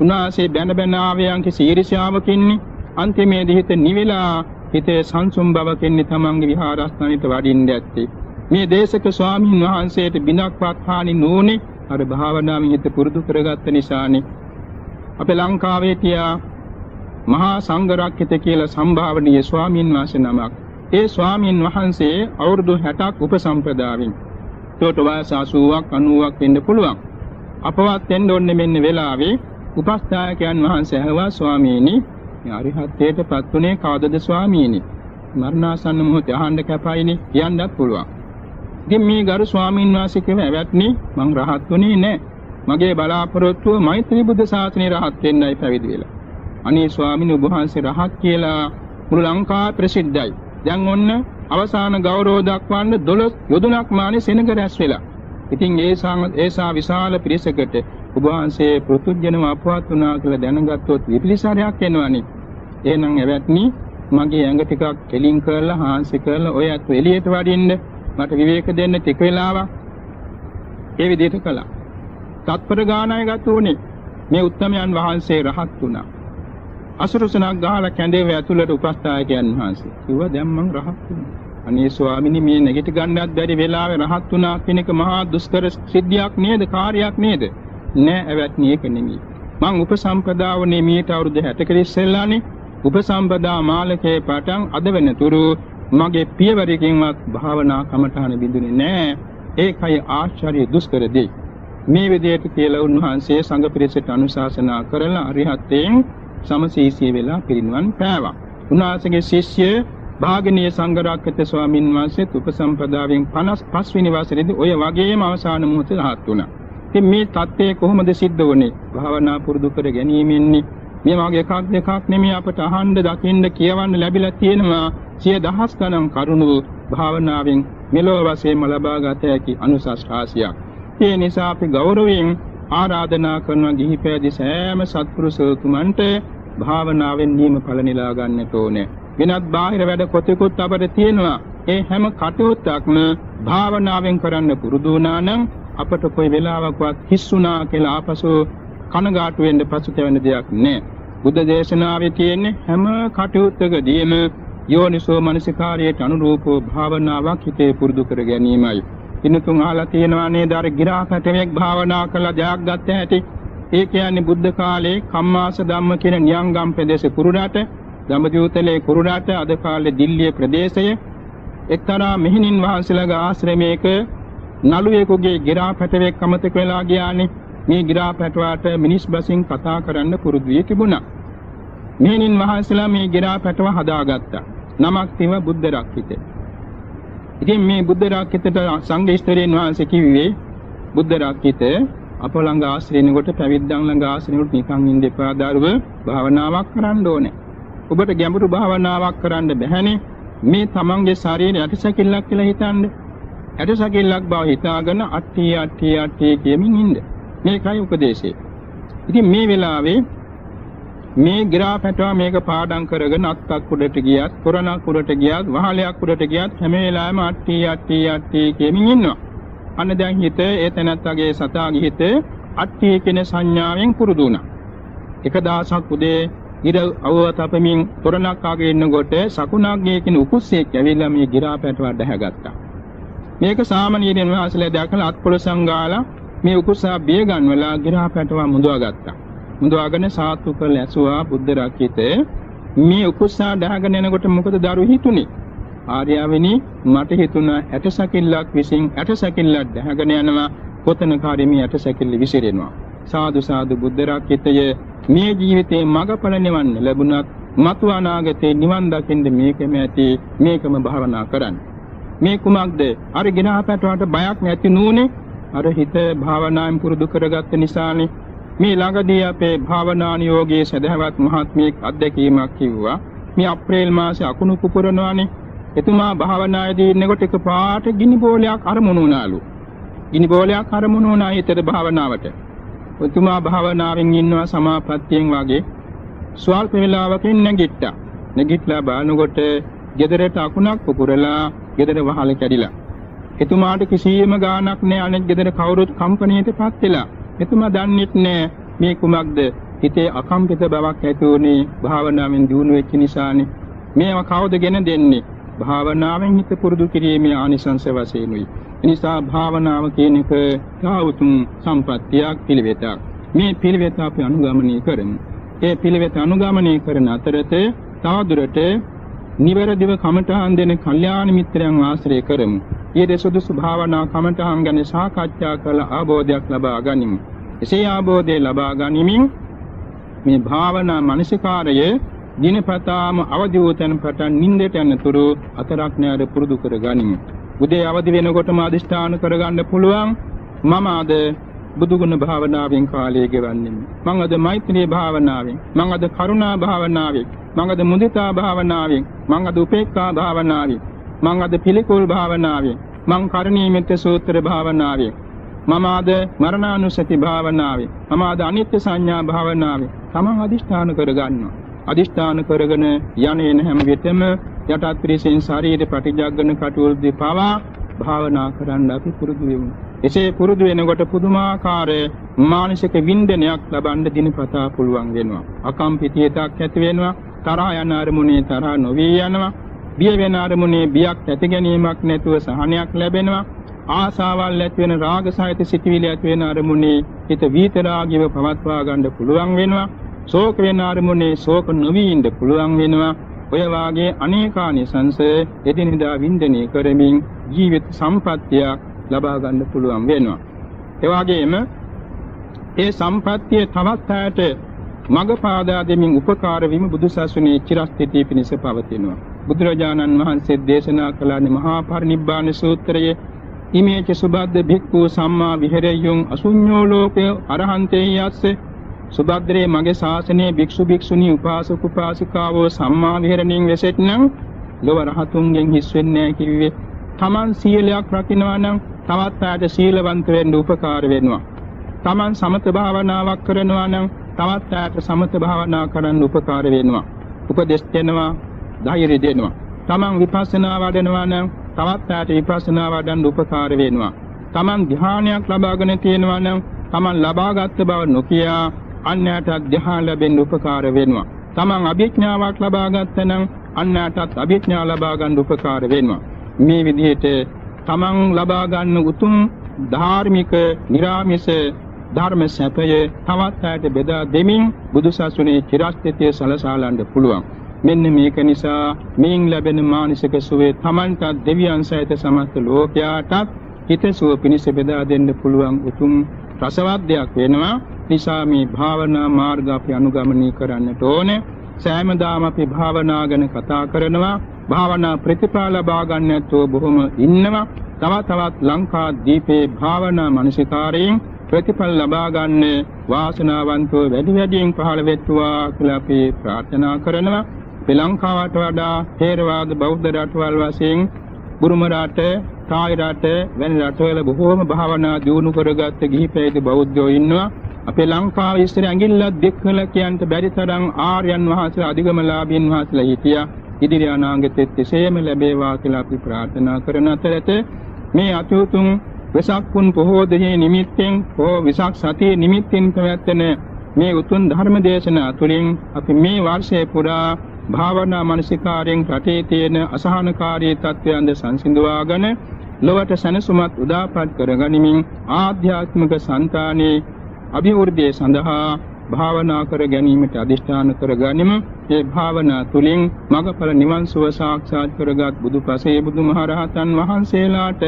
උනාසේ බැන බැන ආවයන්ගේ සීරිෂාවකින්නේ අන්තිමේදී හිත නිවිලා හිතේ සංසුම් බවකින්නේ තමන්ගේ විහාරස්ථානෙට වඩින්න ඇත්තේ. මේ දේශක ස්වාමීන් වහන්සේට බිනක්වත් හානි නොඋනේ අර භාවනාවෙන් හිත පුරුදු කරගත්ත නිසානේ. අපේ ලංකාවේ තියා මහා සංඝරක්කිත කියලා සම්භාවනීය ස්වාමීන් වහන්සේ නමක්. ඒ ස්වාමීන් වහන්සේ අවුරුදු 60ක් උපසම්පදාවෙන් ඒකට වයස 80ක් 90ක් වෙන්න පුළුවන් අපවත් වෙන්න ඕනේ මෙන්න වෙලාවේ උපස්ථායකයන් වහන්සේ හවා ස්වාමීනි අරිහත්ත්වයට පත්ුනේ කවදද ස්වාමීනි මරණාසන්න මොහොතේ අහන්න කැපයිනේ කියන්නත් පුළුවන් ඉතින් මේ ගරු ස්වාමීන් වහන්සේ කියව ඇවැත්නි මං රහත් වුණේ නැහැ. මගේ බලාපොරොත්තුව මෛත්‍රී බුද්ධ ශාසනය රහත් වෙන්නයි පැවිදි වෙලා. අනේ ස්වාමීන් වහන්සේ රහත් කියලා මුළු ලංකාව ප්‍රසිද්ධයි. දැන් ඔන්න අවසාන ගෞරව දක්වන්න 12 යොදුනක් මානේ සෙනඟ රැස් වෙලා. ඉතින් ඒ ඒසා විශාල පිරිසකට ඔබ වහන්සේ පෘතුජනව අපවත් වුණා කියලා දැනගත්තොත් විපිලිසරයක් එනවනේ. එහෙනම් එවත්නි මගේ ඇඟ ටිකක් කෙලින් කරලා හාන්සි කරලා ඔය අත් එළියට වඩින්න මට විවේක දෙන්න ටික වෙලාවක් ඒ විදිහට කළා. තත්පර ගානයි ගත උනේ මේ උත්තමයන් වහන්සේ රහත් වුණා. අසුරසනක් ගහලා කැඳේව ඇතුළට උපස්ථායකයන් වහන්සේ කිව්වා දැන් මං රහත් වුණා. අනේ ස්වාමිනී මේ නැගිට ගන්නත් බැරි වෙලාවේ රහත් වුණා කියන එක මහා දුෂ්කර සිද්ධියක් නේද කාර්යයක් නේද? නෑ ඇවැත්නි ඒක නෙමෙයි. මං උපසම්පදාවනේ මීට අවුරුදු 60කට ඉස්සෙල්ලානේ උපසම්පදා මාලකේ පටන් අද වෙනතුරු මගේ පියවරකින්වත් භාවනා කමඨාන බිඳුනේ නැහැ. ඒකයි ආශ්චර්ය දුෂ්කර දෙයි. මේ විදිහට කියලා උන්වහන්සේ සංඝ පිරිසට අනුශාසනා කරලා අරිහත්යෙන් සමසීසී වෙලා පිරිනිවන් පෑවා. උන්වහන්සේගේ ශිෂ්‍ය භාගනීය සංඝරක්කත ස්වාමින් වහන්සේ උපසම්පදාවෙන් 55 වෙනි වසරේදී ඔය වගේම අවසාන මොහොතේ රහත් වුණා. ඉතින් මේ தත්ත්වය කොහොමද සිද්ධ වුනේ? භාවනා පුරුදු කර ගැනීමෙන්නේ මේ වගේ එකක් දෙකක් නෙමෙයි අපට අහන්න දකින්න කියවන්න ලැබිලා තියෙනවා සිය දහස් ගණන් කරුණු භාවනාවෙන් මෙලොව වශයෙන්ම ලබා ගත හැකි අනුසස් රාශියක්. ඒ නිසා අපි ගෞරවයෙන් ආරාධනා කරන ගිහි පැවිදි සෑම සත්පුරුෂතුමන්ට භාවනාවෙන් නියම ඵල නෙලා ගන්නට ඕනේ. වෙනත් බාහිර වැඩ කොතෙකුත් අපට තියෙනවා. ඒ හැම කටයුත්තක්ම භාවනාවෙන් කරන්න පුරුදු වුණා නම් අපට කොයි වෙලාවකවත් හිස්සුණා කියලා ආපසු කනගාටු වෙන්න පසුතැවෙන දෙයක් නෑ. බුද්ධ දේශනාවේ තියෙන්නේ හැම කටයුත්තකදීම යෝනිසෝ මනසිකාරයට අනුරූපව භාවනාවක් හිතේ පුරුදු කර ගැනීමයි. ඉන්නතුන් අහලා තියෙනවා නේද අර ගිරාපැටවෙක් භාවනා කළා ජයක් ගත්ත හැටි. ඒ කියන්නේ බුද්ධ කාලේ කම්මාස ධම්ම කියන නියංගම් ප්‍රදේශ කුරුණාට දඹදිවුතලේ කුරුණාට අද කාලේ දිල්ලිය ප්‍රදේශය එක්තරා මෙහිණින් වහන්සේලාගේ ආශ්‍රමයක නළුවෙකුගේ ගිරාපැටවෙක් අමතක වෙලා ගියානේ. මේ ගිරාපැටවාට මිනිස් බසින් කතා කරන්න පුරුදු වී තිබුණා. මෙහෙණින් වහන්සේලා මේ ගිරා පැටව හදාගත්තා. නමක් තිව බුද්ධ රක්කිත. ඉතින් මේ බුද්ධ රක්කිතට සංඝ ඉස්තරයන් වහන්සේ කිව්වේ බුද්ධ රක්කිත අප ළඟ ආශ්‍රේණ කොට පැවිද්දන් ළඟ ආශ්‍රේණ කොට නිකන් ඉන්න එපා දරුව භාවනාවක් කරන්න ඕනේ. ඔබට ගැඹුරු භාවනාවක් කරන්න බැහැනේ. මේ තමන්ගේ ශරීරය ඇටසැකිල්ලක් කියලා හිතන්නේ. ඇටසැකිල්ලක් බව හිතාගෙන අට්ටි අට්ටි අට්ටි කියමින් ඉන්න. මේකයි උපදේශය. ඉතින් මේ වෙලාවේ මේ ගිරා පැටවා මේක පාඩම් කරගෙන අත්තක් උඩට ගියත් කොරණක් උඩට ගියත් වහලයක් උඩට ගියත් හැම වෙලාවෙම අට්ටි අට්ටි අට්ටි කියමින් ඉන්නවා. අන්න දැන් හිත ඒ තැනත්තගේ සතාගේ හිත අට්ටි කියන සංඥාවෙන් පුරුදු වුණා. එක දවසක් උදේ ඉර අවතපමින් කොරණක් ආගේ ඉන්නකොට සකුණාගේ කියන උකුස්සෙක් ඇවිල්ලා මේ ගිරා පැටවා දැහැගත්තා. මේක සාමාන්‍යයෙන් වහන්සේලා දැකලා අත්පොළ සංගාලා මේ උකුස්සා බිය ගන්නවලා ගිරා පැටවා මුදවා ගත්තා. මුදවාගෙන සාතු කරලා ඇසුවා බුද්ධ රක්කිත මේ උකුස්සා ඩහගෙන එනකොට මොකද දරු හිතුනේ ආර්යාවෙනි මට හිතුණා ඇටසැකිල්ලක් විසින් ඇටසැකිල්ලක් ඩහගෙන යනවා. කොතන කාර්යය මේ ඇටසැකිල්ල විසිරෙනවා. සාදු සාදු බුද්ධ රක්කිතය මේ ජීවිතේ මගඵල නිවන්න ලැබුණත් මතු අනාගතේ නිවන් දකින්න මේකම ඇති මේකම භාවනා කරන්න. මේ කුමක්ද? අර ගිනා පැටවට බයක් නැති නූනේ? අර හිත භාවනාවෙන් පුරුදු කරගත්ත නිසානේ. මේ ළඟදී අපේ භාවනා නියෝගයේ සදහවත් මහත්මියක් අත්දැකීමක් කිව්වා. මේ අප්‍රේල් මාසේ අකුණු කුපුරනවානේ. එතුමා භාවනායේදී ඉන්නකොට එකපාරට ගිනි බෝලයක් අරමුණු වුණාලු. ගිනි බෝලයක් අරමුණු වුණා හිතේ භාවනාවට. එතුමා භාවනාවෙන් ඉන්නවා සමාපත්තියෙන් වගේ ස්වල්ප වේලාවකින් නැගිට්ටා. නැගිටලා බලනකොට ගෙදරට අකුණක් පුපුරලා ගෙදර වහල කැඩිලා. එතුමාට කිසියම් ගාණක් නෑ අනෙක් ගෙදර කවුරුත් කම්පණයටපත් වෙලා. එතුමා දන්නේත් නෑ මේ කුමක්ද හිතේ අකම්පිත බවක් ඇති වුණේ භාවනාවෙන් දිනු වෙච්ච නිසානේ. මේව කවුද ගෙන දෙන්නේ? භාවනාවෙන් හිත පුරුදු කිරීමේ ආනිසංස වශයෙන්ුයි. එනිසා භාවනාව කියන එක තාවුතුම් සම්පත්තියක් පිළිවෙතක්. මේ පිළිවෙත අපි අනුගමනය කරමු. ඒ පිළිවෙත අනුගමනය කරන අතරතේ තවදුරට නිවැරදිව කමඨහන් දෙන කල්යාණ මිත්‍රයන් ආශ්‍රය කරමු. ඊට සුදුසු භාවනා කමඨහන් ගැන සාකච්ඡා කළ ආબોධයක් ලබා ගනිමු. එසේ ආબોධය ලබා ගනිමින් මේ භාවනා මානසිකාරය දිනපතාම අවදි වූ තැන පටන් නිින්දට යනතුරු අතරක් නෑර පුරුදු කර ගනිමු. උදේ අවදි වෙනකොටම අදිෂ්ඨාන කරගන්න පුළුවන්. මම අද බුදුගුණ භාවනාවෙන් කාලය ගෙවන්නේ මම අද මෛත්‍රී භාවනාවෙන් මම අද කරුණා භාවනාවෙන් මම අද මුදිතා භාවනාවෙන් මම අද උපේක්ඛා භාවනාවෙන් මම අද පිළිකුල් භාවනාවෙන් මම කරණීයමිත සූත්‍ර භාවනාවෙන් මම අද මරණානුසති භාවනාවේ මම අද අනිත්‍ය සංඥා භාවනාවේ තමන් අදිෂ්ඨාන කරගන්නවා අදිෂ්ඨාන කරගෙන යන්නේ හැම විටම යටත් පිරිසෙන් ශරීර ප්‍රතිජග්ගන කටයුතු පවා භාවනා කරන්න අපි පුරුදු වෙමු. එසේ පුරුදු වෙනකොට පුදුමාකාර මානසික වින්දනයක් ලබන්න දිනපතා පුළුවන් වෙනවා. අකම්පිතියටක් ඇති වෙනවා. තරහ යන අරමුණේ තරහ නොවී යනවා. බිය වෙන අරමුණේ බියක් ඇති ගැනීමක් නැතුව සහනයක් ලැබෙනවා. ආසාවල් ඇති වෙන රාග සහිත සිටිවිලි ඇති වෙන අරමුණේ හිත වීතරාගිව පවත්වා ගන්න පුළුවන් වෙනවා. ශෝක වෙන අරමුණේ ශෝක නොවී ඉන්න පුළුවන් වෙනවා. ඔය වාගේ අනේකානිසංස එදිනෙදා වින්දනය කරමින් ජීවිත සම්පත්තියක් ලබා ගන්න පුළුවන් වෙනවා. ඒ වගේම ඒ සම්පත්තිය තවත් ඈට මඟ පාදා දෙමින් උපකාර වීම බුදුසසුනේ චිරස්ථිතිය පිණිස පවතිනවා. බුදුරජාණන් වහන්සේ දේශනා කළානේ මහා පරිනිබ්බාන සූත්‍රයේ ඉමේච සුබද්ද භික්ඛු සම්මා විහෙරයුං අසුඤ්ඤෝ ලෝකේ අරහන්තේ යස්සේ සුභද්‍රේ මගේ ශාසනයේ භික්ෂු භික්ෂුණී උපාසක උපාසිකාවෝ සම්මා විහෙරණින් වෙසෙත්නම් ලොව රහතුන්ගෙන් හිස් වෙන්නේ නැහැ කිව්වේ. Taman සීලයක් රකින්නවා නම් තවත් ආයත සීලවන්ත වෙන්න උපකාර වෙනවා. Taman සමත භාවනාවක් කරනවා නම් තවත් ආයත සමත භාවනා කරන්න උපකාර වෙනවා. උපදෙස් දෙනවා, ධෛර්ය දෙනවා. Taman විපස්සනා වඩනවා නම් තවත් ආයත විපස්සනා වඩන්න උපකාර වෙනවා. Taman ධ්‍යානයක් ලබාගෙන තියෙනවා නම් Taman ලබාගත් බව නොකියා අන්‍යයටත් ධ්‍යාන ලැබෙන්න උපකාර වෙනවා. Taman අභිඥාවක් ලබා ගත්තනම් අන්‍යයටත් අභිඥා ලබා ගන්න උපකාර වෙනවා. මේ විදිහට Taman ලබා ගන්න උතුම් ධාර්මික නිර්ාමිස ධර්ම සැපය තවත් අයට බෙදා දෙමින් බුදුසසුනේ චිරස්ථිතිය සලසාලන්න පුළුවන්. මෙන්න මේක නිසා මේන් ලැබෙන මානසික සුවේ Tamanට දෙවියන් සහිත සමස්ත ලෝකයාටත් හිතසුව පිණිස බෙදා දෙන්න පුළුවන් උතුම් රසවත් දෙයක් වෙනවා. නිසා මේ භාවනා මාර්ග අපි අනුගමනය කරන්නට ඕනේ. සෑමදාම අපි භාවනා ගැන කතා කරනවා. භාවනා ප්‍රතිඵල ලබා ගන්නැත්තෝ බොහොම ඉන්නවා. තව තවත් ලංකා දීපේ භාවනා මනසිකාරයෙන් ප්‍රතිඵල ලබා ගන්න වාසනාවන්තව වැඩි වැඩියෙන් පහළ වෙත්වා කියලා අපි ප්‍රාර්ථනා කරනවා. ශ්‍රී ලංකාවට වඩා ථේරවාද බෞද්ධ රටවල් වශයෙන් බුරුම රට, තායි රට වැනි රටවල බොහෝම භාවනා දියුණු කරගත්ත ගිහි පැවිදි බෞද්ධයෝ ඉන්නවා. අපේ ලංකාවේ ඉස්සර ඇඟිල්ලක් දෙක්කල කියන්ට බැරි තරම් ආර්යයන් වහන්සේලා අධිගමලාභීන් වහන්සේලා හිටියා. ඉදිරි අනාගතෙත් එසේම ලැබේවා කියලා අපි ප්‍රාර්ථනා කරන අතරත මේ අතුතුම් වෙසක් පුන් පොහෝ දෙහි නිමිත්තෙන් හෝ වෙසක් සතියේ නිමිත්තෙන් පැවැත්වෙන මේ උතුම් ධර්ම දේශනා තුළින් අපි මේ වර්ෂය පුරා භාවනා මානසිකාරයෙන් රටේ තියෙන අසහනකාරී තත්ත්වයන්ද සංසිඳවාගෙන ලොවට සැනසුමත් උදාපත් කරගනිමින් ආධ්‍යාත්මික సంతානේ අභිවෘද්ධිය සඳහා භාවනා කර ගැනීමට අදිෂ්ඨාන කරගනිමු. මේ භාවනා තුලින් මඟඵල නිවන් සුව සාක්ෂාත් කරගත් බුදුපසේ බුදුමහරහතන් වහන්සේලාට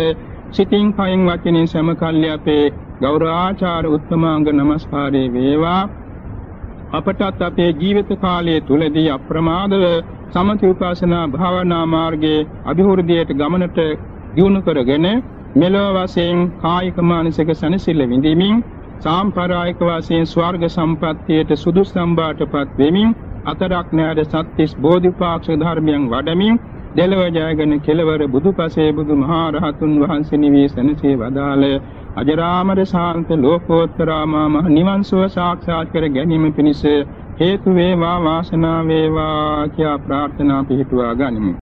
සිතින් කයින් වචනින් සමකල්ලි අපේ ගෞරවාචාර උත්තමාංග නමස්කාරේ වේවා. අපටත් අපේ ජීවිත කාලය තුලදී අප්‍රමාදව සමථ විපස්සනා භාවනා මාර්ගයේ අභිවෘද්ධියට ගමනට දියුණු කරගෙන මෙලොව වශයෙන් කායික මානසික සනසිල්ල විඳීමින් සාම්ප්‍රායික වශයෙන් ස්වර්ග සම්පත්තියට සුදුසම් බාටපත් වෙමින් අතරක් නැර සත්‍තිස් බෝධිපාක්ෂ ධර්මයන් වඩමින් දෙලව ජයගෙන කෙලවර බුදුපසේ බුදුමහා රහතුන් වහන්සේ නිවේසනසේ වදාළ. අජරාමර ශාන්ත ලෝකෝත්තරාමා මහ නිවන් සුව සාක්ෂාත් කර ගැනීම පිණිස හේතු වේවා වාසනාව වේවා කියා ප්‍රාර්ථනා පිහිටුවා ගනිමු.